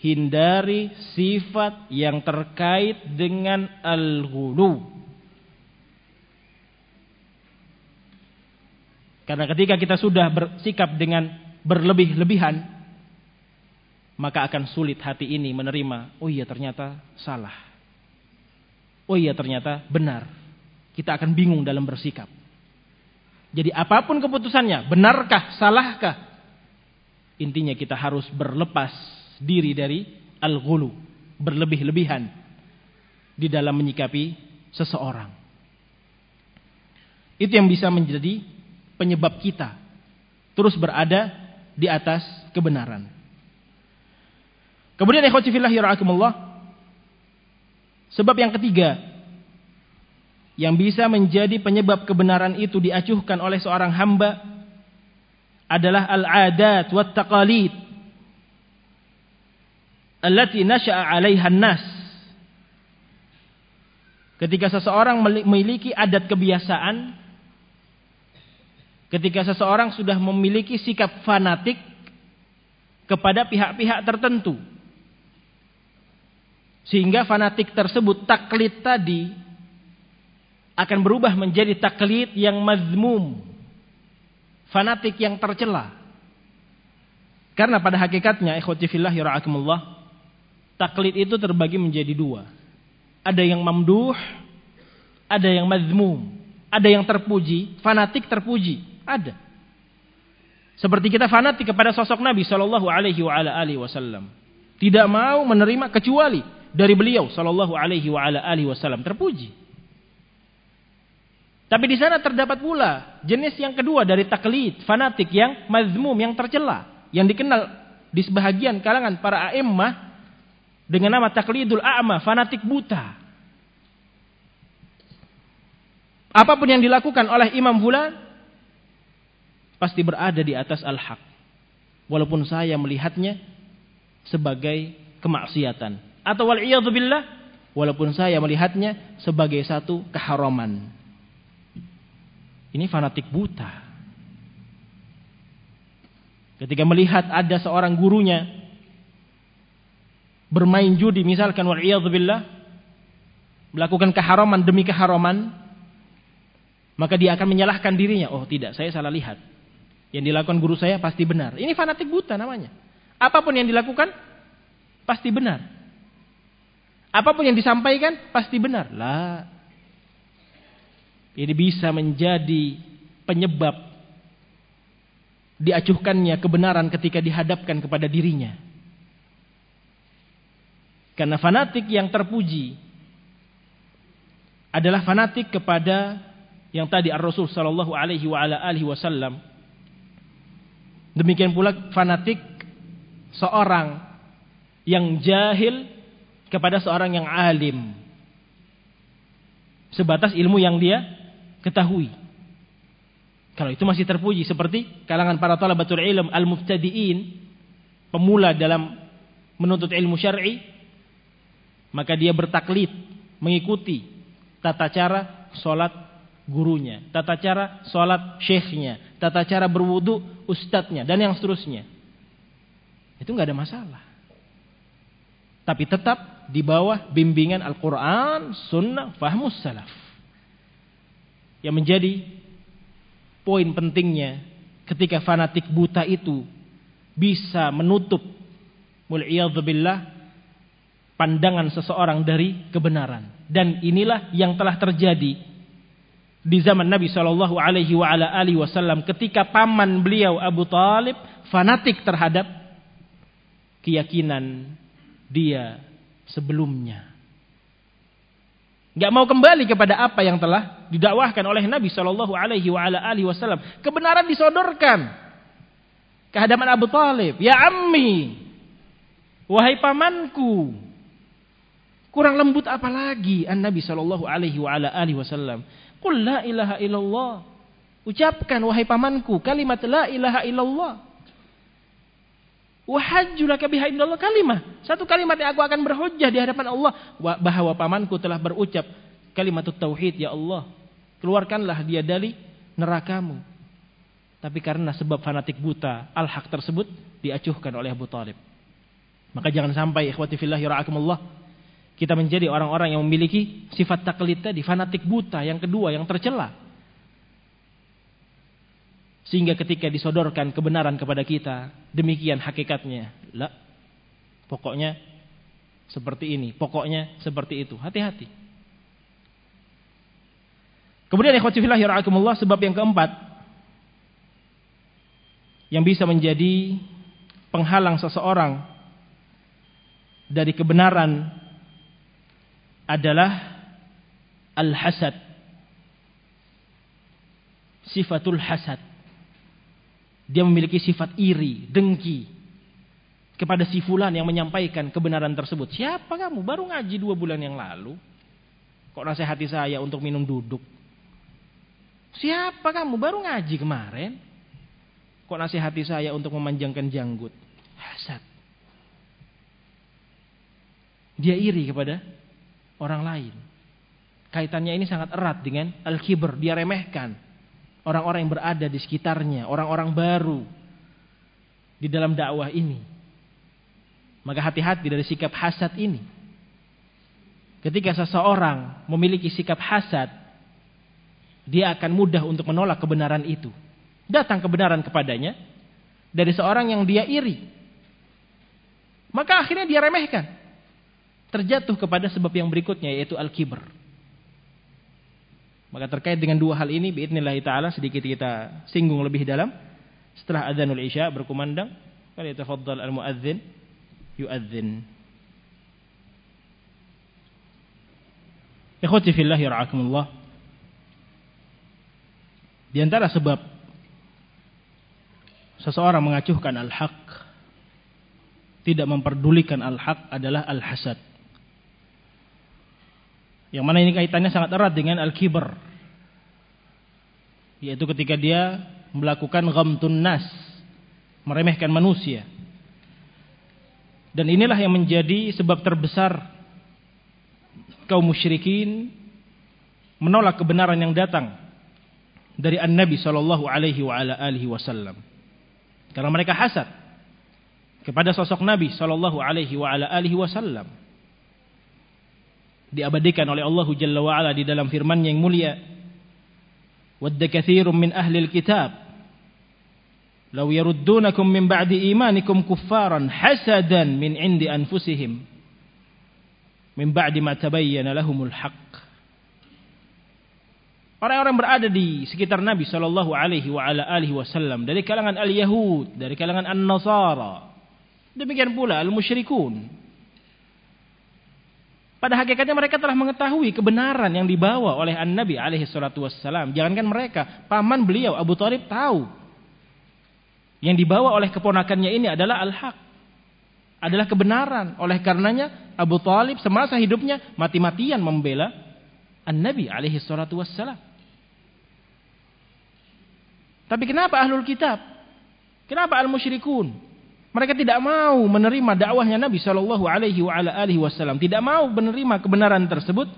hindari sifat yang terkait dengan al-ghulu. Karena ketika kita sudah bersikap dengan berlebih-lebihan, maka akan sulit hati ini menerima, oh iya ternyata salah. Oh iya ternyata benar. Kita akan bingung dalam bersikap. Jadi apa pun keputusannya, benarkah, salahkah? Intinya kita harus berlepas diri dari al-ghulu, berlebih-lebihan di dalam menyikapi seseorang. Itu yang bisa menjadi penyebab kita terus berada di atas kebenaran. Kemudian ikhwati fillah Sebab yang ketiga yang bisa menjadi penyebab kebenaran itu diacuhkan oleh seorang hamba adalah al-adat wa taqalid allati nasha'a 'alaiha nas ketika seseorang memiliki adat kebiasaan ketika seseorang sudah memiliki sikap fanatik kepada pihak-pihak tertentu sehingga fanatik tersebut taklid tadi akan berubah menjadi taklid yang mazmum. Fanatik yang tercela. Karena pada hakikatnya ikhwati fillah yura'akumullah taklid itu terbagi menjadi dua. Ada yang mamduh, ada yang mazmum, ada yang terpuji, fanatik terpuji, ada. Seperti kita fanatik kepada sosok Nabi Shallallahu Alaihi Wasallam, tidak mau menerima kecuali dari beliau Shallallahu Alaihi Wasallam terpuji. Tapi di sana terdapat pula jenis yang kedua dari taklid, fanatik yang mazmum, yang tercela, yang dikenal di sebahagian kalangan para a'immah dengan nama taklidul a'ma, fanatik buta. Apa pun yang dilakukan oleh imam fulan pasti berada di atas al-haq. Walaupun saya melihatnya sebagai kemaksiatan atau wal billah walaupun saya melihatnya sebagai satu keharaman. Ini fanatik buta. Ketika melihat ada seorang gurunya bermain judi misalkan billah melakukan keharaman demi keharaman maka dia akan menyalahkan dirinya. Oh tidak saya salah lihat. Yang dilakukan guru saya pasti benar. Ini fanatik buta namanya. Apa pun yang dilakukan pasti benar. Apa pun yang disampaikan pasti benar. Lah ini bisa menjadi penyebab diacuhkannya kebenaran ketika dihadapkan kepada dirinya. Karena fanatik yang terpuji adalah fanatik kepada yang tadi Ar-Rasul sallallahu alaihi wasallam. Demikian pula fanatik seorang yang jahil kepada seorang yang alim. Sebatas ilmu yang dia ketahui. Kalau itu masih terpuji seperti kalangan para talabatul ilm al-mubtadiin, pemula dalam menuntut ilmu syar'i, maka dia bertaklid, mengikuti tata cara salat gurunya, tata cara salat syekhnya, tata cara berwudu ustadznya dan yang seterusnya. Itu nggak ada masalah. Tapi tetap di bawah bimbingan Al-Quran, Sunnah, Fahmus Salaf. Yang menjadi poin pentingnya ketika fanatik buta itu bisa menutup mul'iyadzubillah pandangan seseorang dari kebenaran. Dan inilah yang telah terjadi di zaman Nabi Shallallahu Alaihi Wasallam ketika paman beliau Abu Talib fanatik terhadap keyakinan dia sebelumnya. Gak mau kembali kepada apa yang telah didakwahkan oleh Nabi Shallallahu Alaihi Wasallam. Kebenaran disodorkan ke hadapan Abu Talib. Ya ammi, wahai pamanku, kurang lembut apa lagi an Nabi Shallallahu Alaihi Wasallam. Qul la ilaha illallah. Ucapkan wahai pamanku kalimat la ilaha illallah. Wahajjulaka biha indallah kalimah. Satu kalimat yang aku akan berhujjah di hadapan Allah bahwa pamanku telah berucap kalimat tauhid ya Allah. Keluarkanlah dia dari nerakamu. Tapi karena sebab fanatik buta, al-haq tersebut diacuhkan oleh Abu Talib. Maka jangan sampai ikhwati fillah yara'akumullah kita menjadi orang-orang yang memiliki sifat taklid tadi, fanatik buta, yang kedua yang tercela. Sehingga ketika disodorkan kebenaran kepada kita, demikian hakikatnya. Lah, pokoknya seperti ini, pokoknya seperti itu. Hati-hati. Kemudian ikhwati fillah yara'akumullah sebab yang keempat yang bisa menjadi penghalang seseorang dari kebenaran adalah al-hasad. Sifatul hasad. Dia memiliki sifat iri, dengki kepada si fulan yang menyampaikan kebenaran tersebut. Siapa kamu? Baru ngaji dua bulan yang lalu. Kok nasihati saya untuk minum duduk? Siapa kamu? Baru ngaji kemarin. Kok nasihati saya untuk memanjangkan janggut? Hasad. Dia iri kepada orang lain. Kaitannya ini sangat erat dengan al-kibr. Dia remehkan orang-orang yang berada di sekitarnya. Orang-orang baru di dalam dakwah ini. Maka hati-hati dari sikap hasad ini. Ketika seseorang memiliki sikap hasad, dia akan mudah untuk menolak kebenaran itu. Datang kebenaran kepadanya dari seorang yang dia iri. Maka akhirnya dia remehkan terjatuh kepada sebab yang berikutnya yaitu al-kibr. Maka terkait dengan dua hal ini biidznillah taala sedikit kita singgung lebih dalam setelah adzanul isya berkumandang fal yatafaddal al-muadzin yuadzin. Ikhwati fillah yarhakumullah. Di antara sebab seseorang mengacuhkan al-haq tidak memperdulikan al-haq adalah al-hasad. Yang mana ini kaitannya sangat erat dengan al-kibr. Yaitu ketika dia melakukan ghamtun nas. Meremehkan manusia. Dan inilah yang menjadi sebab terbesar kaum musyrikin menolak kebenaran yang datang dari An-Nabi sallallahu alaihi wasallam. Karena mereka hasad kepada sosok Nabi sallallahu alaihi wasallam diabadikan oleh Allah Jalla wa ala di dalam firman yang mulia. Wadda katsirun min ahli alkitab law yaruddunakum min ba'di imanikum kuffaran hasadan min indi anfusihim min ba'di ma tabayyana lahumul haqq. Orang-orang berada di sekitar Nabi Shallallahu Alaihi wa ala alihi Wasallam dari kalangan al-Yahud, dari kalangan an-Nasara, demikian pula al-Musyrikun, pada hakikatnya mereka telah mengetahui kebenaran yang dibawa oleh An-Nabi alaihi salatu wassalam. Jangankan mereka, paman beliau Abu Thalib tahu. Yang dibawa oleh keponakannya ini adalah al-haq. Adalah kebenaran. Oleh karenanya Abu Thalib semasa hidupnya mati-matian membela An-Nabi alaihi salatu wassalam. Tapi kenapa ahlul kitab? Kenapa al-musyrikun? Mereka tidak mau menerima dakwahnya Nabi Shallallahu Alaihi Wasallam. Tidak mau menerima kebenaran tersebut.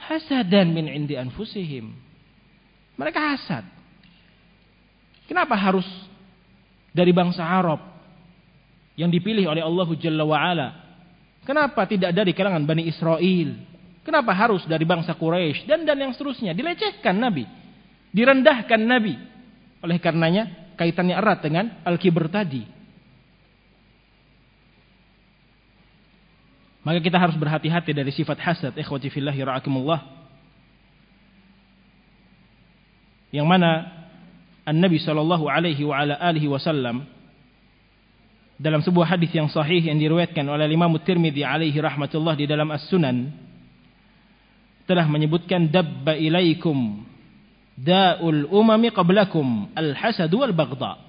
Hasadan min indi anfusihim. Mereka hasad. Kenapa harus dari bangsa Arab yang dipilih oleh Allah Jalla wa'ala? Kenapa tidak dari kalangan Bani Israel? Kenapa harus dari bangsa Quraisy dan dan yang seterusnya? Dilecehkan Nabi, direndahkan Nabi. Oleh karenanya kaitannya erat dengan al-kibr tadi. Maka kita harus berhati-hati dari sifat hasad. Ikhwati fillahi ra'akumullah. Yang mana An-Nabi sallallahu alaihi wa ala alihi wasallam dalam sebuah hadis yang sahih yang diriwayatkan oleh Imam Tirmidzi alaihi rahmatullah di dalam As-Sunan telah menyebutkan dabba ilaikum da'ul umami qablakum al-hasad wal baghdha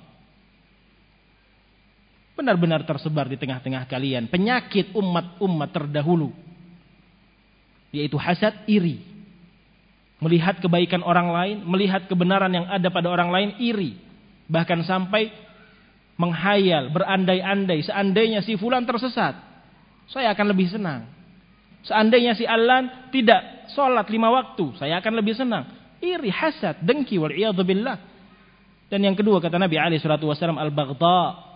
benar-benar tersebar di tengah-tengah kalian. Penyakit umat-umat terdahulu. Yaitu hasad iri. Melihat kebaikan orang lain, melihat kebenaran yang ada pada orang lain iri. Bahkan sampai menghayal, berandai-andai. Seandainya si fulan tersesat, saya akan lebih senang. Seandainya si Alan tidak sholat lima waktu, saya akan lebih senang. Iri, hasad, dengki, wal'iyadzubillah. Dan yang kedua kata Nabi Ali Shallallahu Wasallam al-baghdha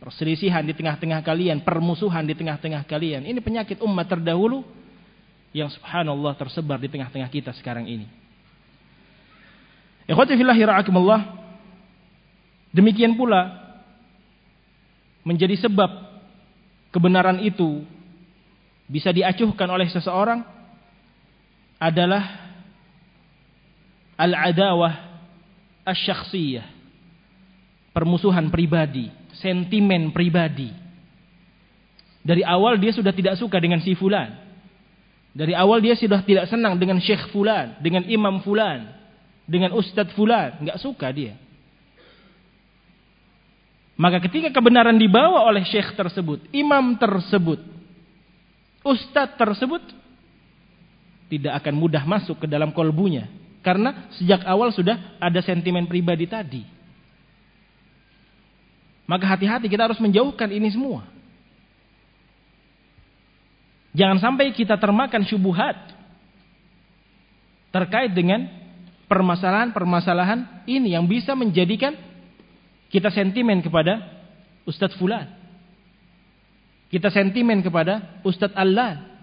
perselisihan di tengah-tengah kalian, permusuhan di tengah-tengah kalian. Ini penyakit umat terdahulu yang subhanallah tersebar di tengah-tengah kita sekarang ini. Ikhwati fillahi ra'akumullah. Demikian pula menjadi sebab kebenaran itu bisa diacuhkan oleh seseorang adalah al-adawah asy-syakhsiyah. Permusuhan pribadi, sentimen pribadi. Dari awal dia sudah tidak suka dengan si fulan. Dari awal dia sudah tidak senang dengan syekh fulan, dengan imam fulan, dengan ustadz fulan, nggak suka dia. Maka ketika kebenaran dibawa oleh syekh tersebut, imam tersebut, ustadz tersebut, tidak akan mudah masuk ke dalam kolbunya. Karena sejak awal sudah ada sentimen pribadi tadi. Maka hati-hati kita harus menjauhkan ini semua. Jangan sampai kita termakan syubuhat terkait dengan permasalahan-permasalahan ini yang bisa menjadikan kita sentimen kepada Ustadz Fulan. Kita sentimen kepada Ustadz Allah.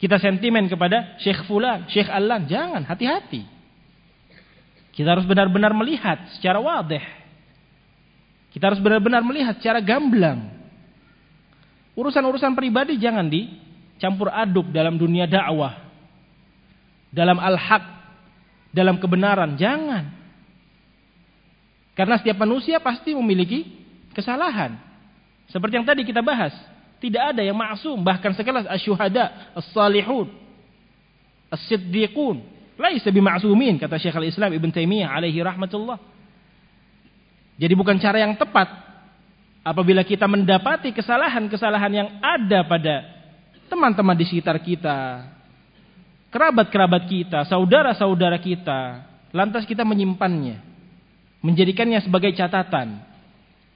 Kita sentimen kepada Syekh Fulan, Syekh Allah. Jangan, hati-hati. Kita harus benar-benar melihat secara wadih. Kita harus benar-benar melihat secara gamblang. Urusan-urusan pribadi jangan dicampur aduk dalam dunia dakwah. Dalam al-haq, dalam kebenaran, jangan. Karena setiap manusia pasti memiliki kesalahan. Seperti yang tadi kita bahas. Tidak ada yang maksum. Bahkan sekelas asyuhada, as-salihun, as-siddiqun. Laisa bima'sumin, kata Syekh al-Islam Ibn Taimiyah alaihi rahmatullah. Jadi bukan cara yang tepat. Apabila kita mendapati kesalahan-kesalahan yang ada pada teman-teman di sekitar kita. Kerabat-kerabat kita, saudara-saudara kita. Lantas kita menyimpannya menjadikannya sebagai catatan.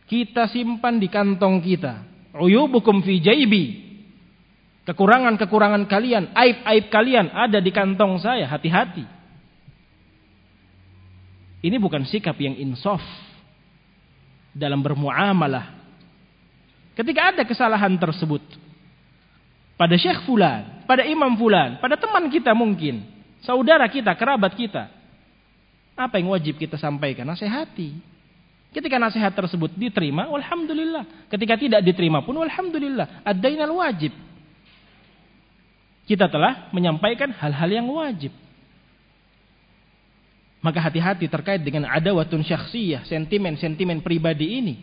Kita simpan di kantong kita. Uyubukum fi jaibi. Kekurangan-kekurangan kalian, aib-aib kalian ada di kantong saya. Hati-hati. Ini bukan sikap yang insaf dalam bermuamalah. Ketika ada kesalahan tersebut pada syekh fulan, pada imam fulan, pada teman kita mungkin, saudara kita, kerabat kita, apa yang wajib kita sampaikan? Nasihati. Ketika nasihat tersebut diterima, alhamdulillah. Ketika tidak diterima pun, alhamdulillah. Adainal wajib. Kita telah menyampaikan hal-hal yang wajib. Maka hati-hati terkait dengan adawatun syakhsiyah, sentimen-sentimen pribadi ini.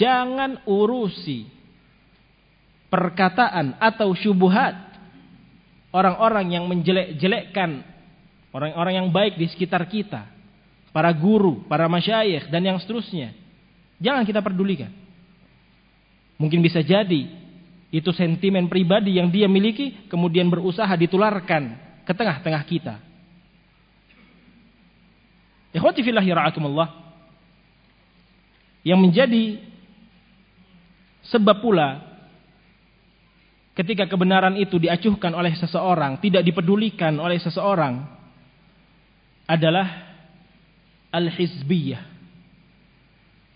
Jangan urusi perkataan atau syubuhat orang-orang yang menjelek-jelekkan Orang-orang yang baik di sekitar kita. Para guru, para masyayikh, dan yang seterusnya. Jangan kita pedulikan. Mungkin bisa jadi itu sentimen pribadi yang dia miliki kemudian berusaha ditularkan ke tengah-tengah kita. Ikhwati. Yang menjadi sebab pula ketika kebenaran itu diacuhkan oleh seseorang, tidak dipedulikan oleh seseorang, adalah al-hizbiyah.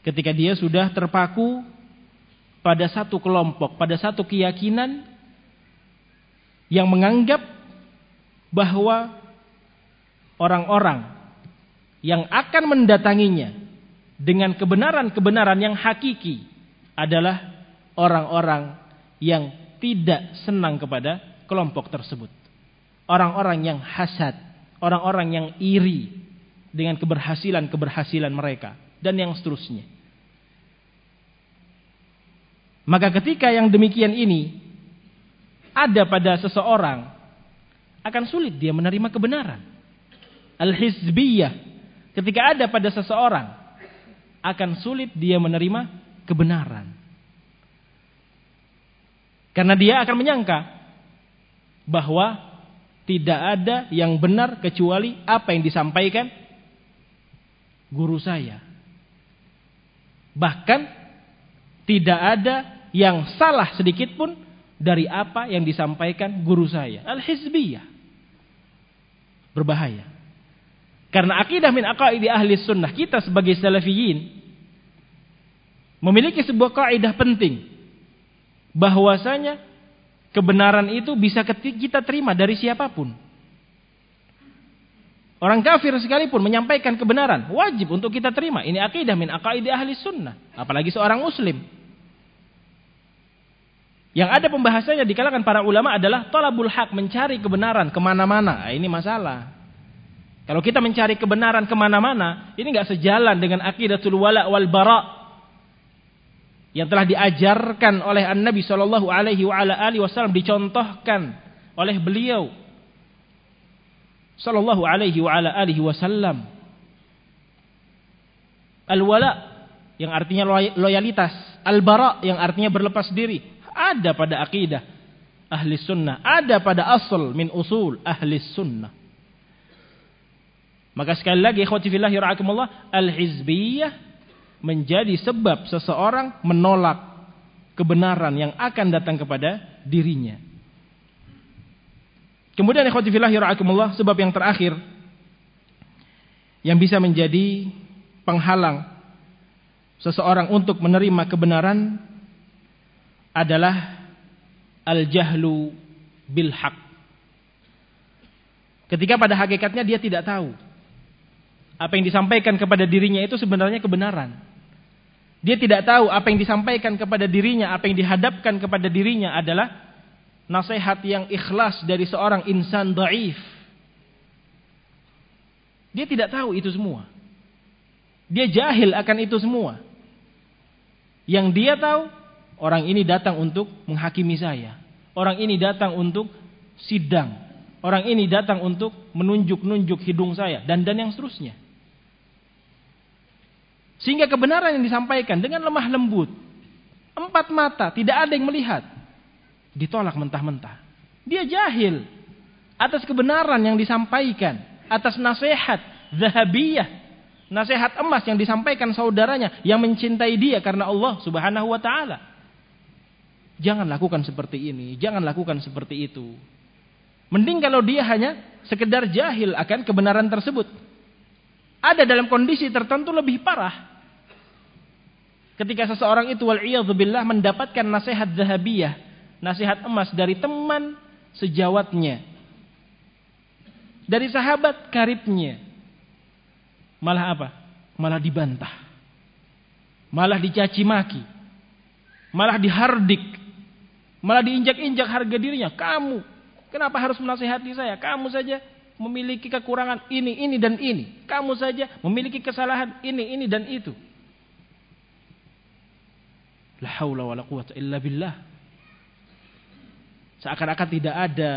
Ketika dia sudah terpaku pada satu kelompok, pada satu keyakinan yang menganggap bahwa orang-orang yang akan mendatanginya dengan kebenaran-kebenaran yang hakiki adalah orang-orang yang tidak senang kepada kelompok tersebut. Orang-orang yang hasad, orang-orang yang iri dengan keberhasilan-keberhasilan mereka dan yang seterusnya. Maka ketika yang demikian ini ada pada seseorang akan sulit dia menerima kebenaran. Al-hizbiyah ketika ada pada seseorang akan sulit dia menerima kebenaran. Karena dia akan menyangka bahwa tidak ada yang benar kecuali apa yang disampaikan guru saya. Bahkan tidak ada yang salah sedikit pun dari apa yang disampaikan guru saya. Al-hizbiyah. Berbahaya. Karena akidah min aqaidi ahli sunnah kita sebagai salafiyin memiliki sebuah kaidah penting bahwasanya kebenaran itu bisa kita terima dari siapa pun. Orang kafir sekalipun menyampaikan kebenaran, wajib untuk kita terima. Ini akidah min aqaidi ahli sunnah. Apalagi seorang muslim. Yang ada pembahasannya di kalangan para ulama adalah tolabul hak, mencari kebenaran ke mana-mana. Nah, ini masalah. Kalau kita mencari kebenaran ke mana-mana, ini nggak sejalan dengan akidatul wala wal bara yang telah diajarkan oleh An Nabi Shallallahu Alaihi Wasallam dicontohkan oleh beliau sallallahu alaihi wasallam. Al-wala yang artinya loyalitas, al-bara yang artinya berlepas diri, ada pada akidah ahli sunnah, ada pada asal min usul ahli sunnah. Maka sekali lagi ikhwati fillah al-hizbiyah menjadi sebab seseorang menolak kebenaran yang akan datang kepada dirinya. Kemudian ikhwati fillah sebab yang terakhir yang bisa menjadi penghalang seseorang untuk menerima kebenaran adalah al-jahlu bil haq. Ketika pada hakikatnya dia tidak tahu apa yang disampaikan kepada dirinya itu sebenarnya kebenaran. Dia tidak tahu apa yang disampaikan kepada dirinya, apa yang dihadapkan kepada dirinya adalah nasihat yang ikhlas dari seorang insan daif. Dia tidak tahu itu semua. Dia jahil akan itu semua. Yang dia tahu, orang ini datang untuk menghakimi saya. Orang ini datang untuk sidang. Orang ini datang untuk menunjuk-nunjuk hidung saya. Dan dan yang seterusnya. Sehingga kebenaran yang disampaikan dengan lemah lembut. Empat mata, tidak ada yang melihat ditolak mentah-mentah. Dia jahil atas kebenaran yang disampaikan, atas nasihat zahabiyah, nasihat emas yang disampaikan saudaranya yang mencintai dia karena Allah Subhanahu wa taala. Jangan lakukan seperti ini, jangan lakukan seperti itu. Mending kalau dia hanya sekedar jahil akan kebenaran tersebut. Ada dalam kondisi tertentu lebih parah. Ketika seseorang itu wal billah mendapatkan nasihat zahabiyah nasihat emas dari teman sejawatnya. Dari sahabat karibnya. Malah apa? Malah dibantah. Malah dicaci maki. Malah dihardik. Malah diinjak-injak harga dirinya. Kamu. Kenapa harus menasihati saya? Kamu saja memiliki kekurangan ini, ini, dan ini. Kamu saja memiliki kesalahan ini, ini, dan itu. La haula wa la quwata illa billah. Seakan-akan tidak ada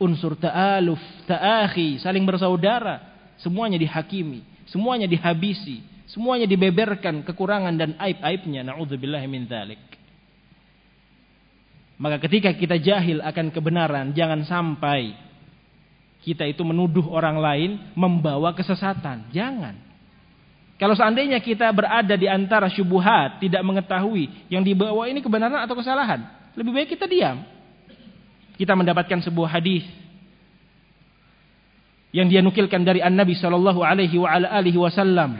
unsur ta'aluf, ta'akhi, saling bersaudara. Semuanya dihakimi, semuanya dihabisi, semuanya dibeberkan kekurangan dan aib-aibnya. Na'udzubillah min dzalik. Maka ketika kita jahil akan kebenaran, jangan sampai kita itu menuduh orang lain membawa kesesatan. Jangan. Kalau seandainya kita berada di antara syubuhat, tidak mengetahui yang dibawa ini kebenaran atau kesalahan, lebih baik kita diam. Kita mendapatkan sebuah hadis yang dia nukilkan dari An-Nabi sallallahu alaihi wasallam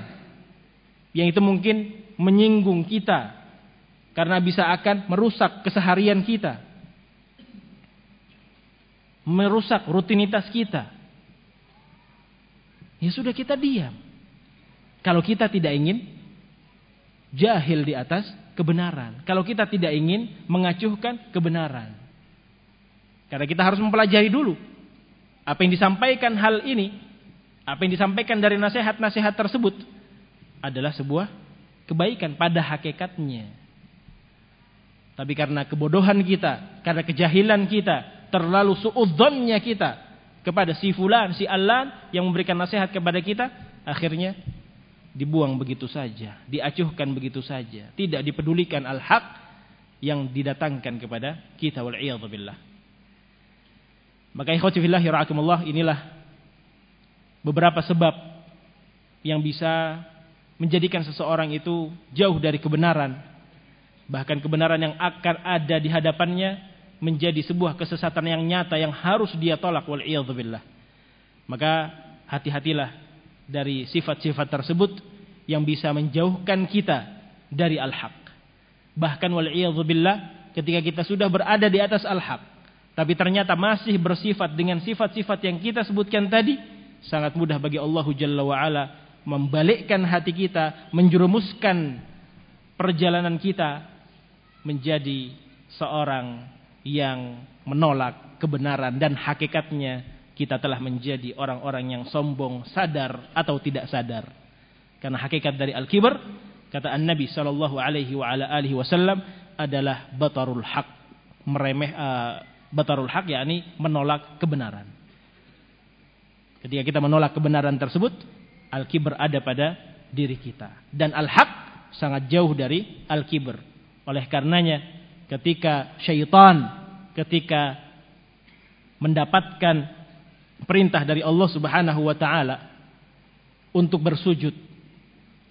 yang itu mungkin menyinggung kita karena bisa akan merusak keseharian kita merusak rutinitas kita. Ya sudah kita diam kalau kita tidak ingin jahil di atas kebenaran kalau kita tidak ingin mengacuhkan kebenaran karena kita harus mempelajari dulu apa yang disampaikan hal ini, apa yang disampaikan dari nasihat-nasihat tersebut adalah sebuah kebaikan pada hakikatnya. Tapi karena kebodohan kita, karena kejahilan kita, terlalu suudzonnya kita kepada si fulan, si alan yang memberikan nasihat kepada kita, akhirnya dibuang begitu saja, diacuhkan begitu saja, tidak dipedulikan al-haq yang didatangkan kepada kita wal billah. Maka ikhwati fillah rahimakumullah inilah beberapa sebab yang bisa menjadikan seseorang itu jauh dari kebenaran. Bahkan kebenaran yang akan ada di hadapannya menjadi sebuah kesesatan yang nyata yang harus dia tolak wal billah. Maka hati-hatilah dari sifat-sifat tersebut yang bisa menjauhkan kita dari al-haq, Bahkan wal billah ketika kita sudah berada di atas al-haq tapi ternyata masih bersifat dengan sifat-sifat yang kita sebutkan tadi, sangat mudah bagi Allah Jalla wa ala membalikkan hati kita, menjerumuskan perjalanan kita menjadi seorang yang menolak kebenaran dan hakikatnya kita telah menjadi orang-orang yang sombong, sadar atau tidak sadar. Karena hakikat dari al-kibar kata An-Nabi sallallahu alaihi wasallam adalah batarul haq, meremeh uh, batarul haq yakni menolak kebenaran. Ketika kita menolak kebenaran tersebut, al-kibr ada pada diri kita dan al-haq sangat jauh dari al-kibr. Oleh karenanya ketika syaitan ketika mendapatkan perintah dari Allah Subhanahu wa taala untuk bersujud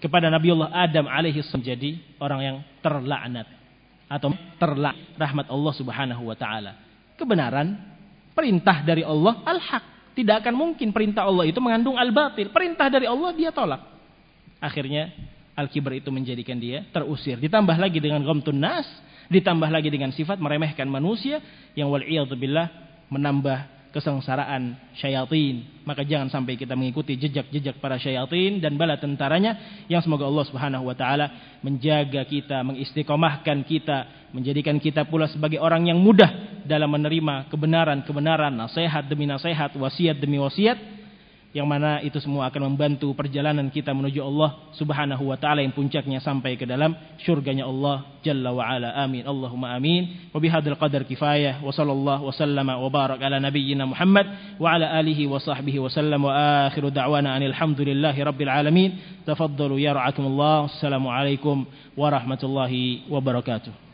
kepada Nabi Allah Adam alaihi menjadi orang yang terlaknat atau terlak rahmat Allah Subhanahu wa taala. Kebenaran perintah dari Allah al-haq. Tidak akan mungkin perintah Allah itu mengandung al-batil. Perintah dari Allah dia tolak. Akhirnya al-kibar itu menjadikan dia terusir. Ditambah lagi dengan ghamtun nas, ditambah lagi dengan sifat meremehkan manusia yang wal billah menambah kesengsaraan syayatin. Maka jangan sampai kita mengikuti jejak-jejak para syayatin dan bala tentaranya yang semoga Allah Subhanahu wa taala menjaga kita, mengistiqomahkan kita, menjadikan kita pula sebagai orang yang mudah dalam menerima kebenaran-kebenaran, nasihat demi nasihat, wasiat demi wasiat yang mana itu semua akan membantu perjalanan kita menuju Allah Subhanahu wa taala yang puncaknya sampai ke dalam surganya Allah Jalla wa ala. Amin. Allahumma amin. Wa bihadzal qadar kifayah wa sallallahu wa sallama wa barak ala nabiyyina Muhammad wa ala alihi wa sahbihi wa sallam wa akhiru da'wana anil hamdulillahi rabbil alamin. Tafaddalu ya ra'akumullah. Assalamualaikum warahmatullahi wabarakatuh.